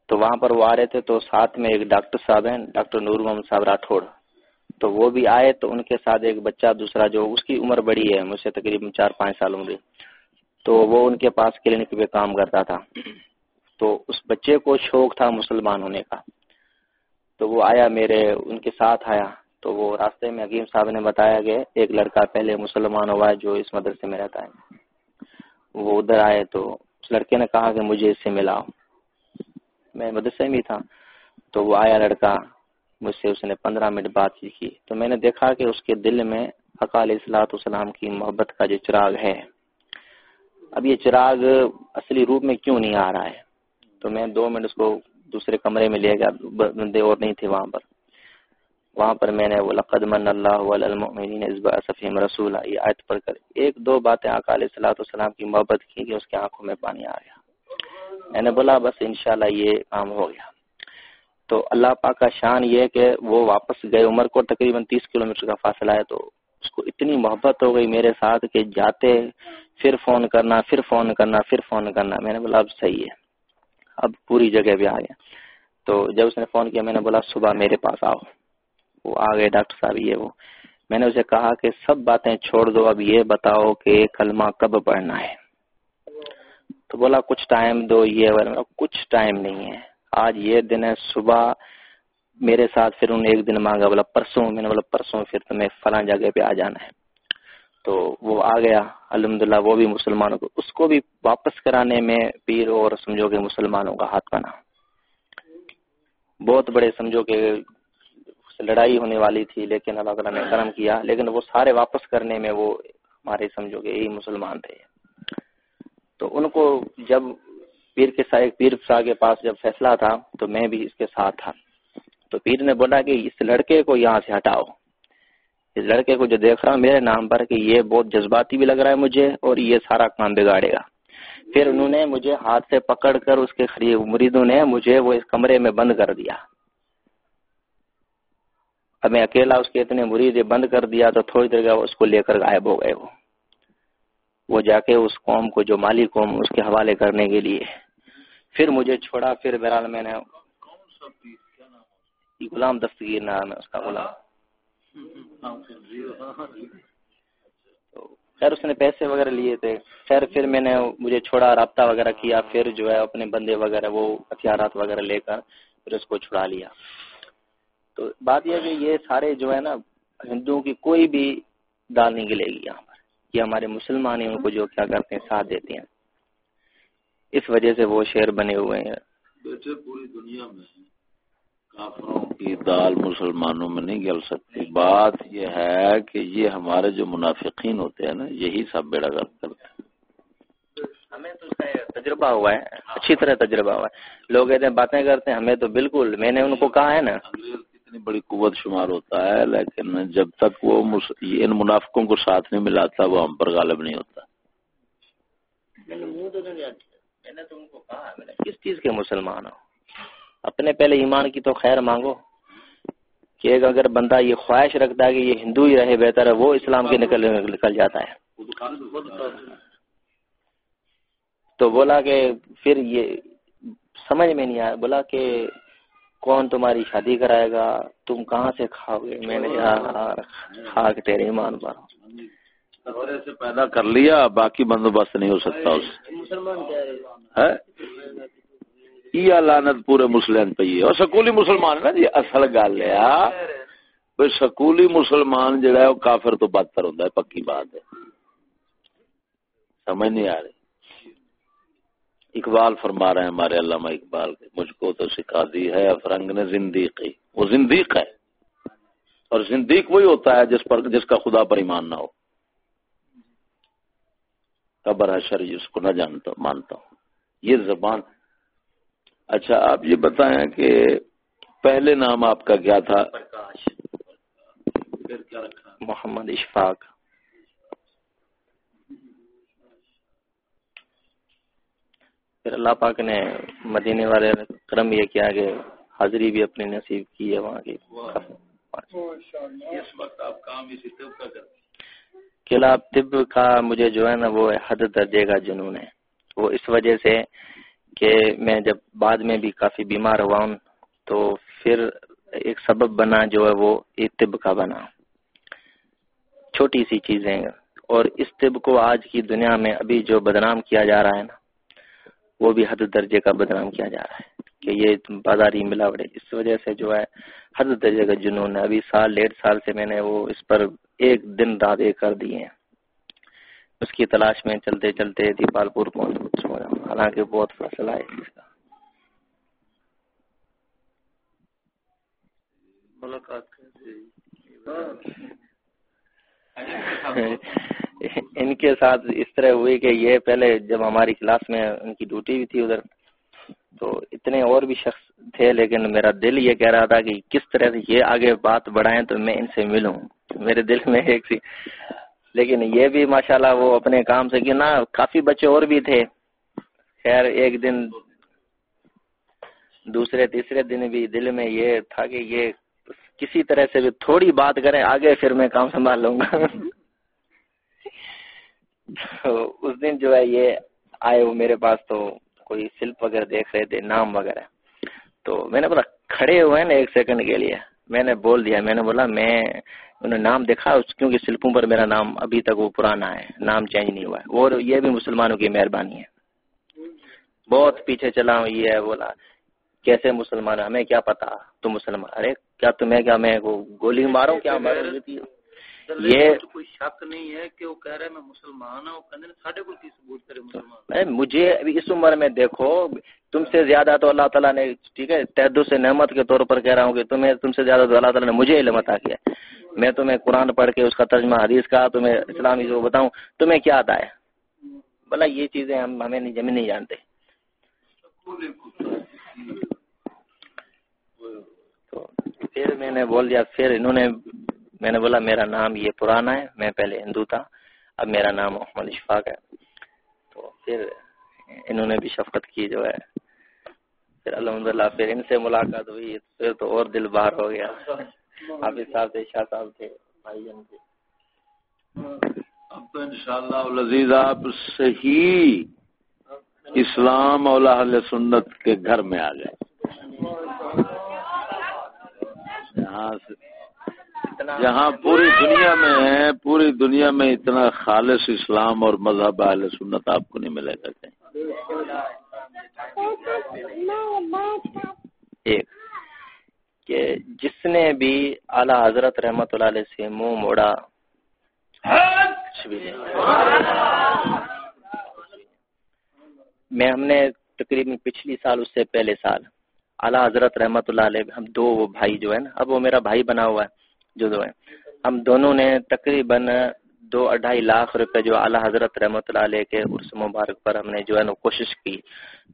تو وہاں پر وہ آ رہے تھے، تو ساتھ میں ایک ڈاکٹر صاحب ہیں، ڈاکٹر نور محمد صاحب راٹھوڑ۔ تو وہ بھی آئے، تو ان کے ساتھ ایک بچہ دوسرا جو، اس کی عمر بڑی ہے مجھ سے تقریباً چار پانچ سال عمر تو وہ ان کے پاس کلینک پہ کام کرتا تھا۔ تو اس بچے کو شوق تھا مسلمان ہونے کا۔ تو وہ آیا، میرے، ان کے ساتھ آیا۔ تو وہ راستے میں حکیم صاحب نے بتایا کہ ایک لڑکا پہلے مسلمان ہوا ہے جو اس مدرسے میں رہتا ہے۔ وہ ادھر آئے تو اس لڑکے نے کہا کہ مجھے اس سے ملا میں مدرسے میں تھا۔ تو وہ آیا لڑکا، مجھ سے اس نے پندرہ منٹ بات کی تو میں نے دیکھا کہ اس کے دل میں اقال اصلاۃ السلام کی محبت کا جو چراغ ہے۔ اب یہ چراغ اصلی روپ میں کیوں نہیں آ رہا ہے؟ تو میں دو منٹ اس کو دوسرے کمرے میں لے گیا۔ بندے اور نہیں تھے وہاں پر۔ وہاں پر میں نے لقد من اللہ المؤمنین صفیم رسول یہ آیت پڑھ کر ایک دو باتیں آقا علیہ الصلوۃ والسلام کی محبت کی کہ اس کی آنکھوں میں پانی آ گیا۔ میں نے بولا، بس انشاءاللہ یہ کام ہو گیا۔ تو اللہ پاک کا شان یہ کہ وہ واپس گئے، عمر کو تقریباً تیس کلومیٹر کا فاصلہ ہے، تو اس کو اتنی محبت ہو گئی میرے ساتھ کہ جاتے، پھر فون کرنا، پھر فون کرنا، پھر فون کرنا۔ میں نے بولا، اب صحیح ہے۔ اب پوری جگہ بھی آ گیا۔ تو جب اس نے فون کیا، میں نے بولا، صبح میرے پاس آؤ۔ وہ آ گئے ڈاکٹر صاحب، یہ وہ۔ میں نے اسے کہا کہ سب باتیں چھوڑ دو، اب یہ بتاؤ کہ کلمہ کب پڑھنا ہے۔ تو بولا، کچھ ٹائم دو، یہ کچھ ٹائم نہیں ہے۔ آج یہ دن ہے، صبح میرے ساتھ پھر انہوں نے ایک دن مانگا، بولا، پرسوں۔ میں نے بولا، پرسوں پھر تمہیں فلاں جگہ پہ آ جانا ہے۔ تو وہ آ گیا۔ الحمدللہ، وہ بھی مسلمانوں کو، اس کو بھی واپس کرانے میں پیر اور سمجھو کہ مسلمانوں کا ہاتھ بنا۔ بہت بڑے سمجھو کہ لڑائی ہونے والی تھی، لیکن اللہ تعالیٰ نے کرم کیا، لیکن وہ سارے واپس کرنے میں وہ ہمارے، سمجھو کہ یہی مسلمان تھے۔ تو ان کو جب پیر کے ساتھ پیر شاہ کے پاس جب فیصلہ تھا، تو میں بھی اس کے ساتھ تھا۔ تو پیر نے بولا کہ اس لڑکے کو یہاں سے ہٹاؤ۔ اس لڑکے کو جو دیکھ رہا ہوں، میرے نام پر کہ یہ بہت جذباتی بھی لگ رہا ہے مجھے اور یہ سارا کام بگاڑے گا۔ پھر انہوں نے مجھے ہاتھ سے پکڑ کر اس کے قریب مریدوں نے مجھے وہ اس کمرے میں بند کر دیا۔ اب میں اکیلا اس کے اتنے مرید بند کر دیا تو تھوڑی دیر اس کو لے کر غائب ہو گئے وہ۔ وہ جا کے اس قوم کو، جو مالی قوم، اس کے حوالے کرنے کے لیے۔ پھر مجھے چھوڑا، پھر بہرحال میں نے غلام دستگیر نام ہے، اس کا غلام۔ خیر، اس نے پیسے وغیرہ لیے تھے۔ خیر، پھر میں نے مجھے چھوڑا، رابطہ وغیرہ کیا، پھر جو ہے اپنے بندے وغیرہ، وہ ہتھیارات وغیرہ لے کر پھر اس کو چھڑا لیا۔ تو بات یہ کہ یہ سارے جو ہے نا ہندوؤں کی کوئی بھی دال نہیں گلے گی یہاں پر۔ یہ ہمارے مسلمان ہی ان کو جو کیا کرتے ہیں ساتھ دیتے ہیں۔ اس وجہ سے وہ شہر بنے ہوئے ہیں۔
پوری دنیا میں کافروں کی دال مسلمانوں میں نہیں گل سکتی۔ بات یہ ہے کہ یہ ہمارے جو منافقین ہوتے ہیں نا یہی سب بیڑا گرد کرتے ہیں۔
ہمیں تو تجربہ ہوا ہے اچھی طرح تجربہ ہوا ہے۔ لوگ ایسے باتیں کرتے ہیں ہمیں تو بالکل میں نے ان کو کہا ہے نا۔
کتنی بڑی قوت شمار ہوتا ہے لیکن جب تک وہ ان منافقوں کو ساتھ نہیں ملاتا وہ ہم پر غالب نہیں ہوتا۔
کس چیز کے مسلمان ہو؟ اپنے پہلے ایمان کی تو خیر مانگو کہ ایک اگر بندہ یہ خواہش رکھتا ہے کہ یہ ہندو ہی رہے بہتر ہے وہ اسلام کے نکل نکل جاتا ہے۔ تو بولا کہ پھر یہ سمجھ میں نہیں آیا بولا کہ کون تمہاری شادی کرائے گا؟ تم کہاں سے کھاؤ گے میں نے کھا تیرے ایمان پر۔
سے پیدا کر لیا، باقی بندوبست نہیں ہو سکتا اس لانت پورے مسلم پہ اور سکولی مسلمان نا جی؟ اصل گل ہے سکولی مسلمان جڑا ہے، وہ کافر تو بدتر ہوتا ہے، پکی بات ہے۔ سمجھ نہیں آ رہی۔ اقبال فرما رہے ہیں ہمارے علامہ اقبال کے مجھ کو تو سکھا دی ہے افرنگ نے زندگی۔ وہ زندیق ہے۔ اور زندیق وہی ہوتا ہے جس پر جس کا خدا پر ایمان نہ ہو۔ قبر ہے شر جس کو نہ جانتا مانتا ہوں۔ یہ زبان اچھا آپ یہ بتائیں کہ پہلے نام آپ کا کیا تھا؟
محمد اشفاق۔ پھر اللہ پاک نے مدینے والے کرم یہ کیا کہ حاضری بھی اپنی نصیب کی ہے وہاں کی۔ قلعہ طب کا مجھے جو ہے نا وہ حد درجے کا جنون ہے۔ وہ اس وجہ سے کہ میں جب بعد میں بھی کافی بیمار ہوا ہوں تو پھر ایک سبب بنا جو ہے وہ طب کا بنا۔ چھوٹی سی چیزیں اور اس طب کو آج کی دنیا میں ابھی جو بدنام کیا جا رہا ہے نا وہ بھی حد درجے کا بدنام کیا جا رہا ہے کہ یہ بازاری ملاوٹ ہے اس وجہ سے جو ہے حد درجے کا جنون ہے۔ ابھی سال ڈیڑھ سال سے میں نے وہ اس پر ایک دن رات ایک کر دیے ہیں۔ اس کی تلاش میں چلتے چلتے دیپال پور پہنچ حالانکہ بہت فاصلہ ہے اس کا۔ ملاقات ان کے ساتھ اس طرح ہوئی کہ یہ پہلے جب ہماری کلاس میں ان کی ڈیوٹی بھی تھی ادھر، تو اتنے اور بھی شخص تھے، لیکن میرا دل یہ کہہ رہا تھا کہ کس طرح سے یہ آگے بات بڑھائیں تو میں ان سے ملوں۔ میرے دل میں ایک سی۔ لیکن یہ بھی ماشاءاللہ وہ اپنے کام سے نا کافی بچے اور بھی تھے۔ خیر، ایک دن، دوسرے، تیسرے دن بھی دل میں یہ تھا کہ یہ کسی طرح سے بھی تھوڑی بات کریں، آگے پھر میں کام سنبھال لوں گا۔ اس دن جو ہے یہ آئے وہ میرے پاس تو کوئی سلپ وغیرہ دیکھ رہے تھے، نام وغیرہ۔ تو میں نے بولا، کھڑے ہوئے نا ایک سیکنڈ کے لیے۔ میں نے بول دیا، میں نے بولا، میں انہوں نے نام دیکھا کیونکہ سلپوں پر میرا نام ابھی تک وہ پرانا ہے، نام چینج نہیں ہوا ہے۔ اور یہ بھی مسلمانوں کی مہربانی ہے۔ بہت پیچھے چلا ہوں، یہ ہے، بولا، کیسے مسلمان ہمیں کیا پتا؟ تم مسلمان، ارے، کیا تمہیں، کیا میں گولی مارو کیا مارو
کوئی شک نہیں ہے کہ وہ کہہ رہے میں مسلمان ہوں ساڈے کو کی ثبوت کرے مسلمان؟
مجھے ابھی اس عمر میں دیکھو تم سے زیادہ تو اللہ تعالیٰ نے ٹھیک ہے تحد سے نعمت کے طور پر کہہ رہا ہوں کہ تمہیں تم سے زیادہ تو اللہ تعالیٰ نے مجھے علم عطا کیا میں تمہیں قرآن پڑھ کے اس کا ترجمہ حدیث کا تمہیں اسلامی جو بتاؤں تمہیں کیا آتا ہے؟ بلا یہ چیزیں ہم ہمیں نہیں زمین نہیں جانتے۔ تو پھر میں نے بول دیا پھر انہوں نے میں نے بولا میرا نام یہ پرانا ہے، میں پہلے ہندو تھا، اب میرا نام محمد اشفاق ہے۔ تو پھر انہوں نے بھی شفقت کی جو ہے۔ پھر الحمد للہ پھر ان سے ملاقات ہوئی، پھر تو اور دل باہر ہو گیا۔ حافظ صاحب تھے، شاہ صاحب تھے، بھائی جن تھے۔
اب تو انشاءاللہ العزیز، آپ صحیح اسلام اور اہل سنت کے گھر میں آ گئے۔ یہاں سے جہاں پوری دنیا میں ہے، پوری دنیا میں اتنا خالص اسلام اور مذہب اہل سنت آپ کو نہیں ملے گا کہیں۔
ایک، کہ جس نے بھی اعلی حضرت رحمت اللہ علیہ سے منہ موڑا، میں ہم نے تقریباً پچھلی سال، اس سے پہلے سال، اعلیٰ حضرت رحمت اللہ علیہ، ہم دو بھائی جو ہے نا، اب وہ میرا بھائی بنا ہوا ہے۔ جو دو ہے۔ ہم دونوں نے تقریباً دو اڑھائی لاکھ روپے جو اعلیٰ حضرت رحمت اللہ علیہ کے عرص مبارک پر ہم نے جو ہے نا کوشش کی۔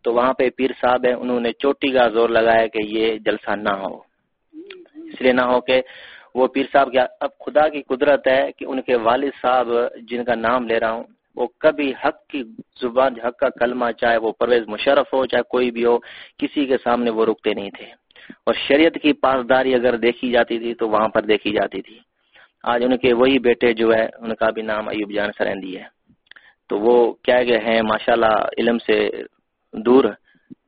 تو وہاں پہ پیر صاحب ہے انہوں نے چوٹی کا زور لگایا کہ یہ جلسہ نہ ہو۔ اس لیے نہ ہو کہ وہ پیر صاحب کیا، اب خدا کی قدرت ہے کہ ان کے والد صاحب جن کا نام لے رہا ہوں، وہ کبھی حق کی زبان، حق کا کلمہ چاہے وہ پرویز مشرف ہو، چاہے کوئی بھی ہو، کسی کے سامنے وہ رکتے نہیں تھے۔ اور شریعت کی پاسداری اگر دیکھی جاتی تھی تو وہاں پر دیکھی جاتی تھی۔ آج ان کے وہی بیٹے جو ہے ان کا بھی نام ایوب جان سرندی ہے۔ تو وہ کیا گئے ہیں، ماشاءاللہ علم سے دور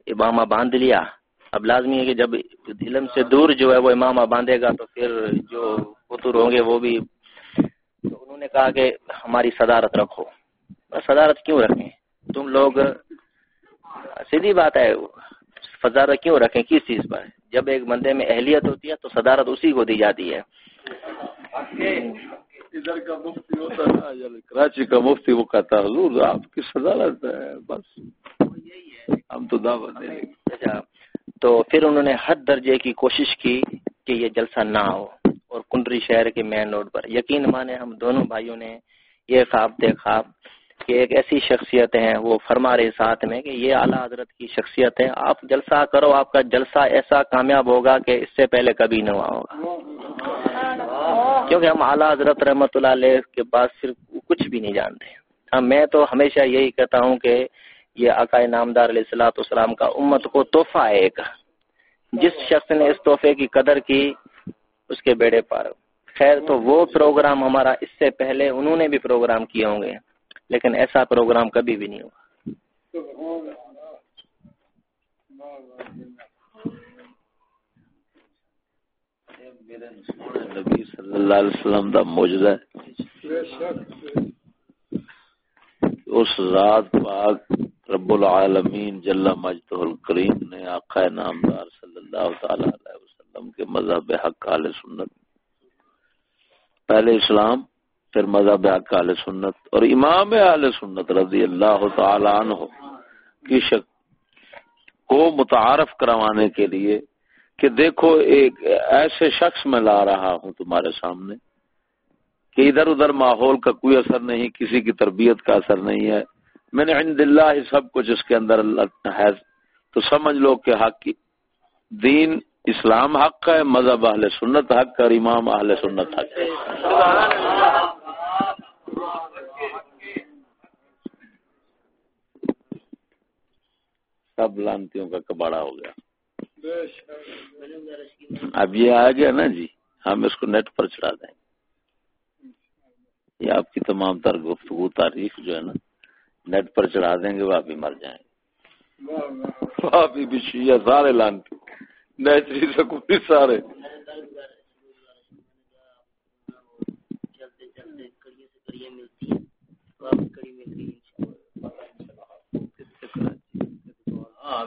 امامہ باندھ لیا۔ اب لازمی ہے کہ جب علم سے دور جو ہے وہ امامہ باندھے گا تو پھر جو پتر ہوں گے وہ بھی تو انہوں نے کہا کہ ہماری صدارت رکھو۔ صدارت کیوں رکھیں؟ تم لوگ، سیدھی بات ہے صدارت کیوں رکھیں کس چیز پر؟ جب ایک بندے میں اہلیت ہوتی ہے تو صدارت اسی کو دی جاتی ہے۔
ادھر کا مفتی ہوتا ہے کراچی کا مفتی وہ کہتا حضور آپ کی صدارت ہے بس۔ ہم تو دعوت دیں
اچھا تو پھر انہوں نے حد درجے کی کوشش کی کہ یہ جلسہ نہ ہو اور کنڈری شہر کے مین روڈ پر۔ یقین مانے ہم دونوں بھائیوں نے یہ خواب دیکھا۔ کہ ایک ایسی شخصیت ہیں، وہ فرما رہے ساتھ میں کہ یہ اعلیٰ حضرت کی شخصیت ہے آپ جلسہ کرو، آپ کا جلسہ ایسا کامیاب ہوگا کہ اس سے پہلے کبھی نہ ہوا ہوگا۔ کیونکہ ہم اعلیٰ حضرت رحمۃ اللہ علیہ کے بعد صرف کچھ بھی نہیں جانتے ہاں میں تو ہمیشہ یہی کہتا ہوں کہ یہ عقائد نامدار علیہ السلاۃ والسلام کا امت کو تحفہ ہے ایک۔ جس شخص نے اس تحفے کی قدر کی، اس کے بیڑے پر خیر، تو وہ پروگرام ہمارا اس سے پہلے انہوں نے بھی پروگرام کیے ہوں گے۔ لیکن ایسا پروگرام کبھی بھی نہیں ہوگا
نبی صلی اللہ علیہ وسلم دا موجودہ اس ذات پاک رب العالمین جل مجد الکریم نے آقا نامدار صلی اللہ تعالی علیہ وسلم کے مذہب حق علیہ سنت۔ پہلے اسلام پھر مذہب حق علیہ سنت اور امام علیہ سنت رضی اللہ تعالی عنہ کی شک کو متعارف کروانے کے لیے کہ دیکھو ایک ایسے شخص میں لا رہا ہوں تمہارے سامنے کہ ادھر ادھر ماحول کا کوئی اثر نہیں، کسی کی تربیت کا اثر نہیں ہے۔ میں نے عند اللہ ہی سب کچھ اس کے اندر اللہ ہے تو سمجھ لو کہ حق کی دین اسلام حق کا ہے، مذہب اہل سنت حق اور امام اہل سنت حق ہے۔ سب لانتیوں کا کباڑا ہو گیا۔ اب یہ آ گیا نا جی ہم اس کو نیٹ پر چڑھا دیں۔ یہ آپ کی تمام تر گفتگو تاریخ جو ہے نا نیٹ پر چڑھا دیں گے وہ بھی مر جائیں۔ گے بھی شیعہ سارے لانتی نیچری سکولی سارے۔ ہاں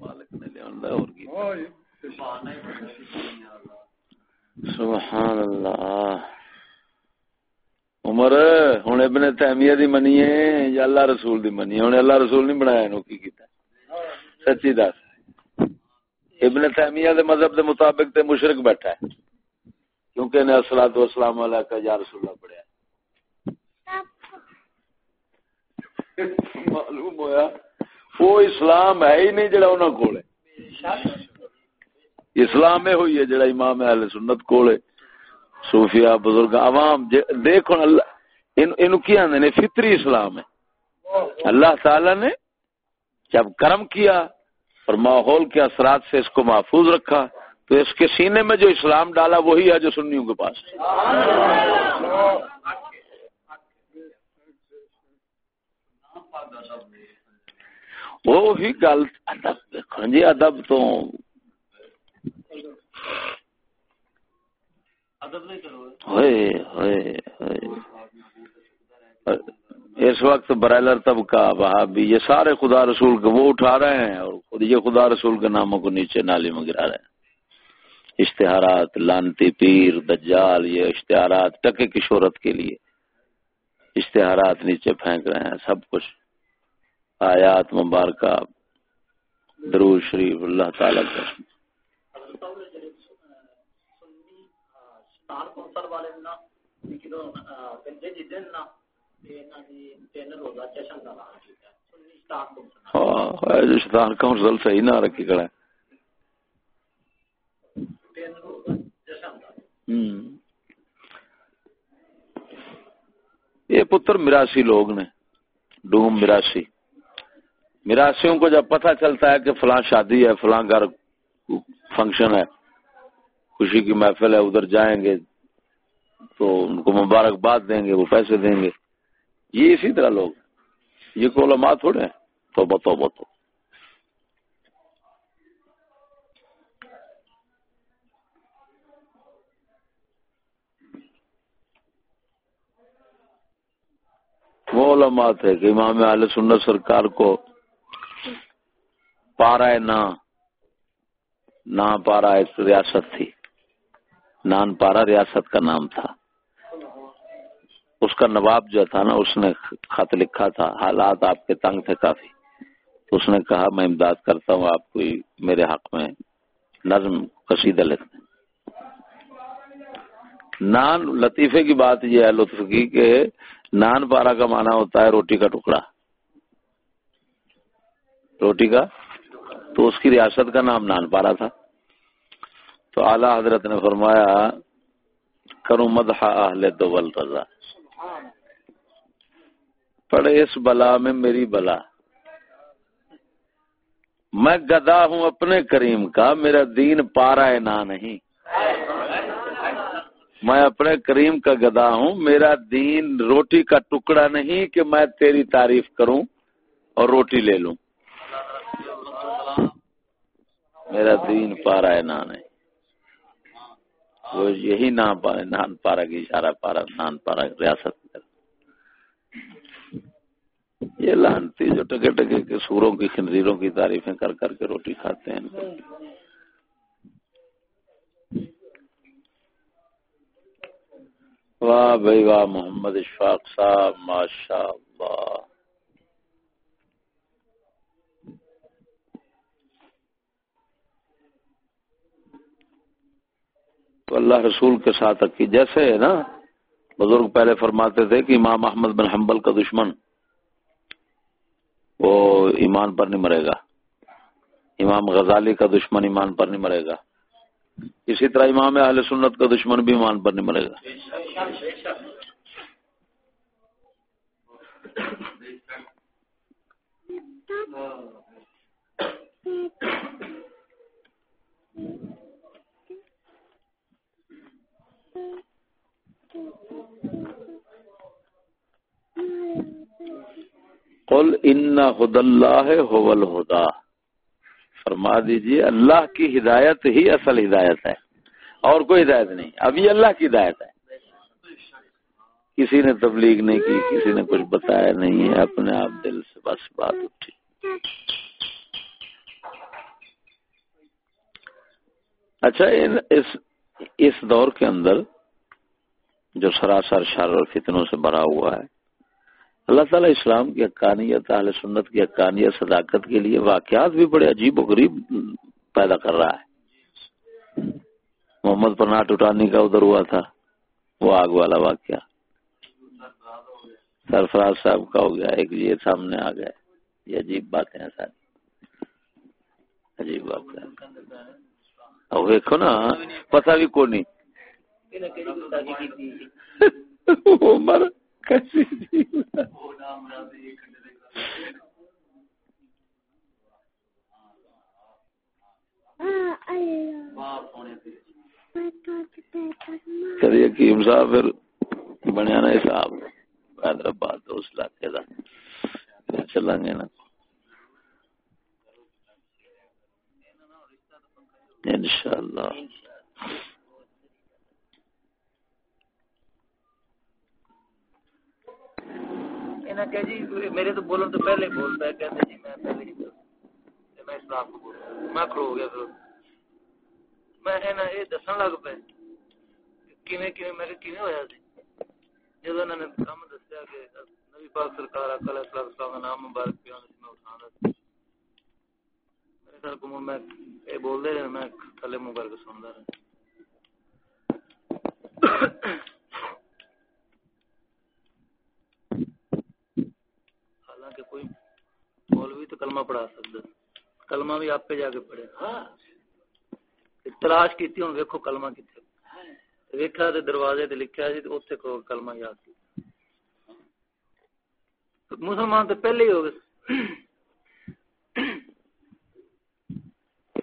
مالک نے لیا اور سبحان اللہ عمر ہوں ابن تیمیہ دی منی ہے یا اللہ رسول دی منی ہوں اللہ رسول نہیں بنایا نو کی کیتا سچی دس۔ ابن تیمیہ دے مذہب دے مطابق تے مشرک بیٹھا ہے۔ کیونکہ نے الصلوۃ والسلام علیکہ یا رسول اللہ پڑھیا۔ معلوم ہویا۔ وہ اسلام ہے ہی نہیں جڑا انہاں کول اسلام ہے ہوئی ہے جڑا امام اہل سنت کول صوفیاء بزرگ عوام دیکھو اللہ ان کی آنے نے؟ فطری اسلام ہے۔ اللہ تعالی نے جب کرم کیا اور ماحول کے اثرات سے اس کو محفوظ رکھا، تو اس کے سینے میں جو اسلام ڈالا، وہی ہے جو سنیوں کے پاس۔ وہی گل ادب جی ادب تو اس وقت برائلر طبقہ وہاں بھی یہ سارے خدا رسول کے وہ اٹھا رہے ہیں اور خود یہ خدا رسول کے ناموں کو نیچے نالی میں گرا رہے ہیں۔ اشتہارات لانتی پیر دجال یہ اشتہارات ٹکے کی شہرت کے لیے اشتہارات نیچے پھینک رہے ہیں سب کچھ۔ آیات مبارکہ، درود شریف، اللہ تعالی کا۔ ہاں، شیطان کونسل صحیح نہ رکھی کڑا یہ پتر مراسی لوگ نے، ڈوم مراسی مراسیوں کو جب پتہ چلتا ہے کہ فلاں شادی ہے، فلاں گھر فنکشن ہے، خوشی کی محفل ہے، ادھر جائیں گے تو ان کو مبارکباد دیں گے، وہ پیسے دیں گے۔ یہ اسی طرح لوگ یہ کو علماء تھوڑے ہیں۔ تو بتو بتو وہ علماء تھے کہ امام علیہ سنت سرکار کو پارا نہ نہ پارا ایک ریاست تھی۔ نان پارا ریاست کا نام تھا۔ اس کا نواب جو تھا نا، اس نے خط لکھا تھا۔ حالات آپ کے تنگ تھے کافی۔ تو اس نے کہا، میں امداد کرتا ہوں، آپ کو میرے حق میں نظم، قصیدہ لکھ دیں۔ نان، لطیفے کی بات یہ ہے، لطف کی کہ نان پارا کا معنی ہوتا ہے روٹی کا ٹکڑا۔ روٹی کا تو اس کی ریاست کا نام نان پارا تھا۔ تو اعلی حضرت نے فرمایا کروں مدح اہل دول رضا پڑے اس بلا میں میری بلا۔ میں گدا ہوں اپنے کریم کا، میرا دین پارا ہے نہ نہیں۔ میں اپنے کریم کا گدا ہوں، میرا دین روٹی کا ٹکڑا نہیں کہ میں تیری تعریف کروں اور روٹی لے لوں۔ میرا دین پارا ہے نہ نہیں وہ یہی نام پارا نان پارا کی اشارہ پارا، نان پارا ریاست۔ یہ لانتی جو ٹکے ٹکے کے سوروں کی، خنزیروں کی تعریفیں کر کر کے روٹی کھاتے ہیں۔ واہ بھائی، واہ، محمد اشفاق صاحب ماشاء اللہ تو اللہ رسول کے ساتھ رکھی جیسے ہے نا، بزرگ پہلے فرماتے تھے کہ امام احمد بن حنبل کا دشمن، وہ ایمان پر نہیں مرے گا۔ امام غزالی کا دشمن ایمان پر نہیں مرے گا۔ اسی طرح امام اہل سنت کا دشمن بھی ایمان پر نہیں مرے گا۔ قل ان ہد اللہ الہدا فرما دیجیے، اللہ کی ہدایت ہی اصل ہدایت ہے، اور کوئی ہدایت نہیں۔ اب یہ اللہ کی ہدایت ہے۔ کسی نے تبلیغ نہیں کی، کسی نے کچھ بتایا نہیں ہے، اپنے آپ دل سے بس بات اٹھی۔ اچھا اس اس دور کے اندر جو سراسر شر اور فتنوں سے بھرا ہوا ہے، اللہ تعالیٰ اسلام کی حقانیت، اہل سنت کی حقانیت، صداقت کے لیے واقعات بھی بڑے عجیب و غریب پیدا کر رہا ہے۔ محمد پر ناٹ اٹھانے کا ادھر ہوا تھا، وہ آگ والا واقعہ۔ سرفراز صاحب کا ہو گیا، ایک یہ سامنے آ گیا۔ یہ عجیب باتیں ہیں ساری۔ عجیب بات ہے دیکھو نا پتا بھی کو نہیں صاحب، پھر بنیا نا حساب۔ حیدرآباد، اس علاقے کا چلا گے نا۔ انشاءاللہ۔
جی میرے تو بولن تو پہلے کہتے جی میں پہلے ہی میں اسلام کو بول میں گیا پھر میں یہ دسن لگ کیویں کیویں؟ میں کیویں ہویا سی؟ نے دسیا کہ نبی پاک سرکار اکل اسلام نام مبارک پیا میں اٹھانا خیال کو میں یہ بول دے رہے میں تھلے منہ کر کے سنتا رہا حالانکہ کوئی مولوی تو کلمہ پڑھا سکتا کلمہ بھی آپ پہ جا کے پڑھے۔ تلاش کی ہوں ویکو کلمہ کتنے ویکھا تے دروازے تے لکھیا سی تے اوتھے کو کلمہ یاد کیتا۔ مسلمان تے پہلے ہی ہو گئے۔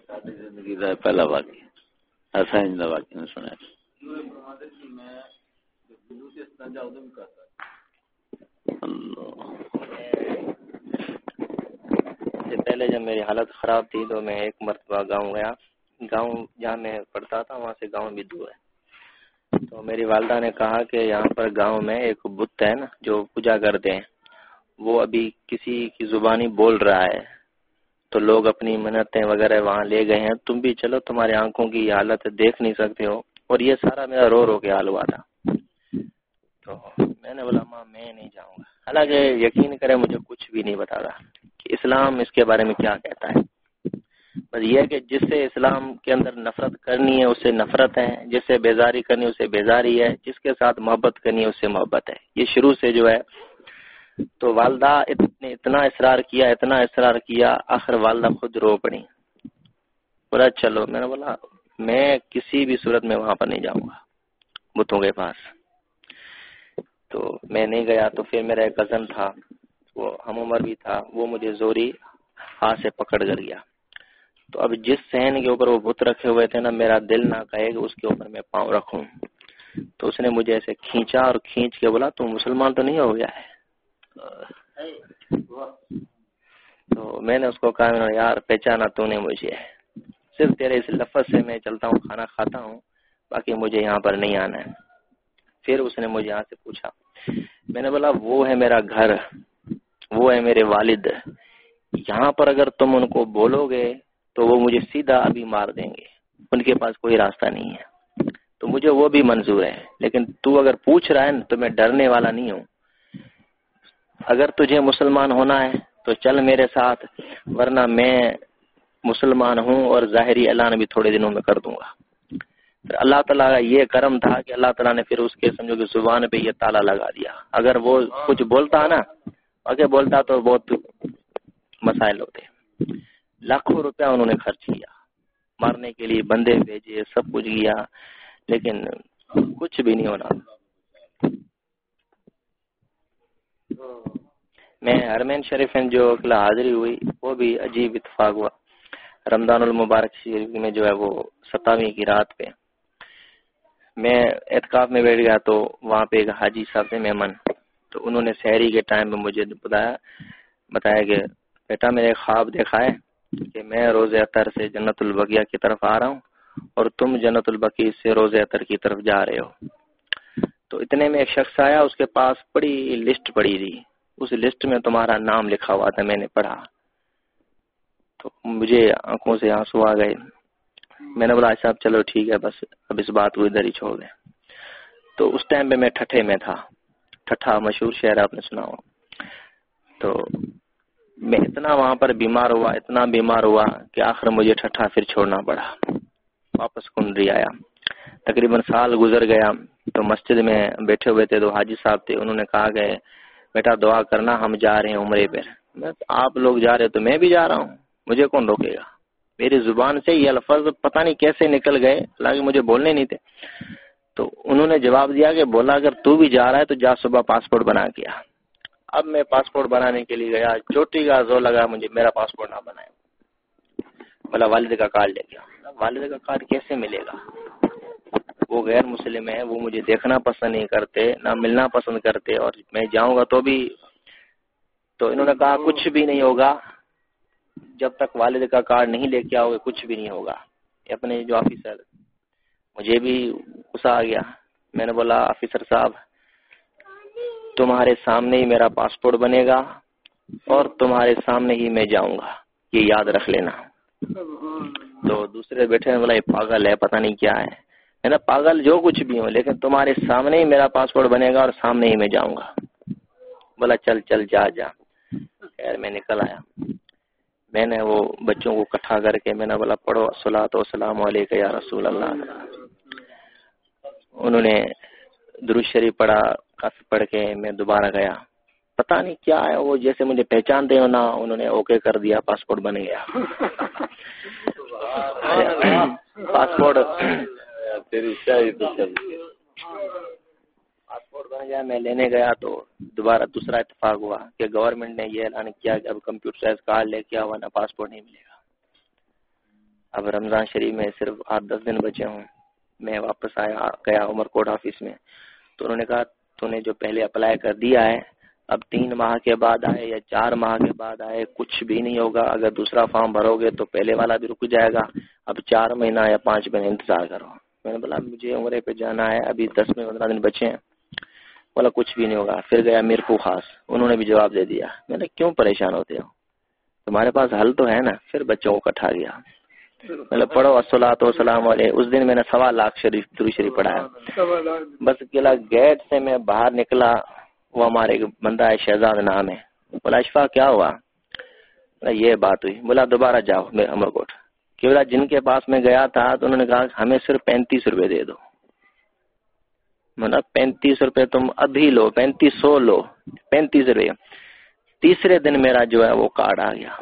زندگی دا پہلا واقعہ۔ ایسا انج دا واقعہ نہیں سنیا
پہلے جب میری حالت خراب تھی تو میں ایک مرتبہ گاؤں گیا۔ گاؤں جہاں میں پڑھتا تھا، وہاں سے گاؤں بھی دور ہے۔ تو میری والدہ نے کہا کہ یہاں پر گاؤں میں ایک بت ہے نا، جو پوجا کرتے ہیں۔ وہ ابھی کسی کی زبانی بول رہا ہے۔ تو لوگ اپنی منتیں وغیرہ وہاں لے گئے ہیں۔ تم بھی چلو تمہارے آنکھوں کی حالت دیکھ نہیں سکتے ہو۔ اور یہ سارا میرا رو رو کے حال ہوا تھا۔ تو میں نے بولا، ماں، میں نہیں جاؤں گا۔ حالانکہ یقین کرے، مجھے کچھ بھی نہیں بتا رہا کہ اسلام اس کے بارے میں کیا کہتا ہے۔ بس یہ کہ جس سے اسلام کے اندر نفرت کرنی ہے اسے نفرت ہے۔ جس سے بیزاری کرنی ہے اسے بیزاری ہے۔ جس کے ساتھ محبت کرنی ہے اسے محبت ہے۔ یہ شروع سے جو ہے تو والدہ نے اتنا اصرار کیا، اتنا اصرار کیا، آخر والدہ خود رو پڑی۔ بولا چلو، میں نے بولا، میں کسی بھی صورت میں وہاں پر نہیں جاؤں گا، بتوں کے پاس۔ تو میں نہیں گیا، تو پھر میرا ایک کزن تھا، وہ ہم عمر بھی تھا، وہ مجھے زوری ہاتھ سے پکڑ کر گیا۔ تو اب جس سہن کے اوپر وہ بت رکھے ہوئے تھے نا، میرا دل نہ کہے کہ اس کے اوپر میں پاؤں رکھوں۔ تو اس نے مجھے ایسے کھینچا اور کھینچ کے بولا، تو مسلمان تو نہیں ہو گیا ہے۔ تو میں نے اس کو کہا یار، پہچانا تو نے مجھے۔ صرف تیرے اس لفظ سے میں چلتا ہوں، کھانا کھاتا ہوں، باقی مجھے یہاں پر نہیں آنا ہے۔ پھر اس نے مجھے یہاں سے پوچھا، میں نے بولا، وہ ہے میرا گھر، وہ ہے میرے والد۔ یہاں پر اگر تم ان کو بولو گے، تو وہ مجھے سیدھا ابھی مار دیں گے۔ ان کے پاس کوئی راستہ نہیں ہے۔ تو مجھے وہ بھی منظور ہے، لیکن تو اگر پوچھ رہا ہے نا تو میں ڈرنے والا نہیں ہوں۔ اگر تجھے مسلمان ہونا ہے تو چل میرے ساتھ، ورنہ میں مسلمان ہوں اور ظاہری اعلان بھی تھوڑے دنوں میں کر دوں گا۔ اللہ تعالیٰ کا یہ کرم تھا کہ اللہ تعالیٰ نے پھر اس کے سمجھو کہ زبان پہ یہ تالا لگا دیا۔ اگر وہ کچھ بولتا نا آگے بولتا تو بہت مسائل ہوتے۔ لاکھوں روپیہ انہوں نے خرچ کیا۔ مارنے کے لیے بندے بھیجے، سب کچھ کیا، لیکن کچھ بھی نہیں ہونا۔ میں ہرمین شریف جو حاضری ہوئی، وہ بھی عجیب اتفاق ہوا۔ رمضان المبارک شریف میں جو ہے وہ ستاویں کی رات پہ۔ میں اعتکاف میں بیٹھ گیا تو وہاں پہ ایک حاجی صاحب تھے مہمان۔ تو انہوں نے شہری کے ٹائم میں مجھے بتایا بتایا کہ بیٹا میرے خواب دیکھا ہے کہ میں روز اطر سے جنت البقیہ کی طرف آ رہا ہوں اور تم جنت البقی سے روز اطر کی طرف جا رہے ہو۔ تو اتنے میں ایک شخص آیا، اس کے پاس بڑی لسٹ پڑی تھی۔ اس لسٹ میں تمہارا نام لکھا ہوا تھا، میں نے پڑھا۔ تو مجھے آنکھوں سے آنسو آ گئے۔ میں نے بولا صاحب، چلو ٹھیک ہے، بس اب اس بات کو ادھر ہی چھوڑ دیں۔ تو اس ٹائم پہ میں ٹھٹھے میں تھا۔ ٹھٹھا مشہور شہر آپ نے سنا ہو۔ تو میں اتنا وہاں پر بیمار ہوا، اتنا بیمار ہوا کہ آخر مجھے ٹھٹھا پھر چھوڑنا پڑا۔ واپس کنڈری آیا۔ تقریباً سال گزر گیا تو مسجد میں بیٹھے ہوئے تھے تو حاجی صاحب تھے، انہوں نے کہا کہ بیٹا دعا کرنا ہم جا رہے ہیں عمرے پہ آپ لوگ جا رہے تو میں بھی جا رہا ہوں، مجھے کون روکے گا؟ میری زبان سے یہ الفاظ پتہ نہیں کیسے نکل گئے، حالانکہ مجھے بولنے نہیں تھے۔ تو انہوں نے جواب دیا کہ بولا، اگر تو بھی جا رہا ہے تو جا صبح پاسپورٹ بنا کیا اب میں پاسپورٹ بنانے کے لیے گیا، چوٹی کا زور لگا، مجھے میرا پاسپورٹ نہ بنائے۔ بولا، والد کا کارڈ لے گیا والد کا کارڈ کیسے ملے گا؟ وہ غیر مسلم ہے وہ مجھے دیکھنا پسند نہیں کرتے، نہ ملنا پسند کرتے اور میں جاؤں گا تو بھی۔ تو انہوں نے کہا، کچھ بھی نہیں ہوگا۔ جب تک والد کا کارڈ نہیں لے کے آؤ گے، کچھ بھی نہیں ہوگا۔ اپنے جو آفیسر، مجھے بھی غصہ آ گیا۔ میں نے بولا، آفیسر صاحب، تمہارے سامنے ہی میرا پاسپورٹ بنے گا اور تمہارے سامنے ہی میں جاؤں گا۔ یہ یاد رکھ لینا۔ تو دوسرے بیٹھے بولا، یہ پاگل ہے، پتہ نہیں کیا ہے۔ ہے نا پاگل جو کچھ بھی ہوں لیکن تمہارے سامنے ہی میرا پاسپورٹ بنے گا اور سامنے ہی میں جاؤں گا۔ بولا چل چل جا جا۔ خیر میں نکل آیا۔ میں نے وہ بچوں کو کٹھا کر کے میں نے بولا پڑھو سلاۃ و السلام علیکم یا رسول اللہ۔ انہوں نے شریف پڑھا کافی پڑھ کے میں دوبارہ گیا۔ پتا نہیں کیا ہے وہ جیسے مجھے پہچانتے ہو نا انہوں نے اوکے کر دیا پاسپورٹ بن گیا۔ پاسپورٹ پاسپورٹ بن گیا، میں لینے گیا تو دوبارہ دوسرا اتفاق ہوا کہ گورنمنٹ نے یہ اعلان کیا کہ اب کمپیوٹرائز کارڈ لے کے آوا نا پاسپورٹ نہیں ملے گا۔ اب رمضان شریف میں صرف آٹھ دس دن بچے ہوں۔ میں واپس آیا، گیا عمر کوٹ آفس میں۔ تو انہوں نے کہا، تو نے جو پہلے اپلائی کر دیا ہے، اب تین ماہ کے بعد آئے یا چار ماہ کے بعد آئے، کچھ بھی نہیں ہوگا۔ اگر دوسرا فارم بھرو گے تو پہلے والا بھی رک جائے گا۔ اب چار مہینہ یا پانچ مہینے انتظار کرو۔ میں نے بولا مجھے عمرے پہ جانا ہے، ابھی دس میں پندرہ دن بچے ہیں۔ بولا، کچھ بھی نہیں ہوگا۔ پھر گیا میرے کو خاص۔ انہوں نے بھی جواب دے دیا۔ میں نے کیوں پریشان ہوتے ہو؟ تمہارے پاس حل تو ہے نا۔ پھر بچوں کو کٹھا گیا۔ مطلب پڑھو۔ السلاۃ وسلام علیہ۔ اس دن میں نے سوا لاکھ شریف درو شریف پڑھایا۔ بس گلا گیٹ سے میں باہر نکلا۔ وہ ہمارے بندہ ہے، شہزاد نام ہے۔ بولا اشفا کیا ہوا؟ یہ بات ہوئی۔ بولا، دوبارہ جاؤ امر کوٹ کہ بولا جن کے پاس میں گیا تھا تو انہوں نے کہا ہمیں صرف پینتیس روپے دے دو۔ مطلب پینتیس روپے تم ابھی لو، پینتیس سو لو، پینتیس روپے۔ تیسرے دن میرا جو ہے وہ کارڈ آ گیا۔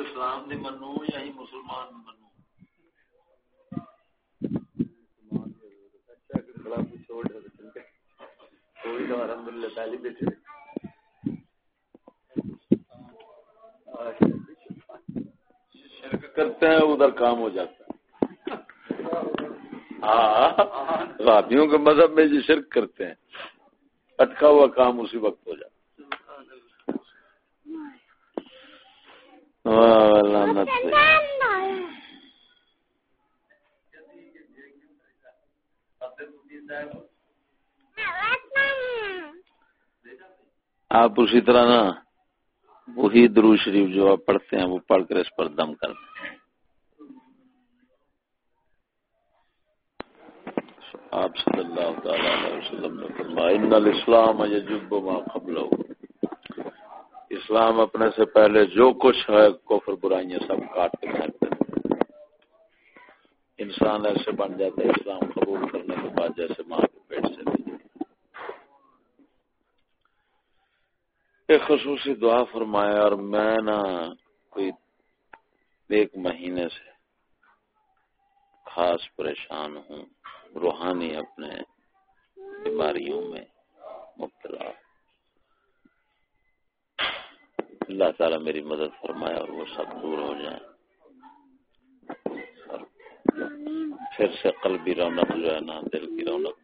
اسلام دی منو یا ہی مسلمان منو؟ کرتے ہیں ادھر کام ہو جاتا ہے۔ ہاں کے مذہب میں جو شرک کرتے ہیں۔ اٹکا ہوا کام اسی وقت ہو جاتا آپ اسی طرح نا وہی درو شریف جو آپ پڑھتے ہیں، وہ پڑھ کر اس پر دم کرتے ہیں آپ صلی اللہ تعالی علیہ وسلم نے فرمایا، ان الاسلام یجب ما قبلہ. اسلام اپنے سے پہلے جو کچھ ہے، کفر برائیاں سب کاٹ کے پھینکتے انسان ایسے بن جاتا ہے، اسلام قبول کرنے کے بعد جیسے ماں کے پیٹ سے ایک خصوصی دعا فرمایا اور میں نا کوئی ایک مہینے سے خاص پریشان ہوں، روحانی اپنے بیماریوں میں مبتلا۔ اللہ تعالیٰ میری مدد فرمائے اور وہ سب دور ہو جائیں۔ پھر سے قلبی رونق جو ہے نا، دل کی رونق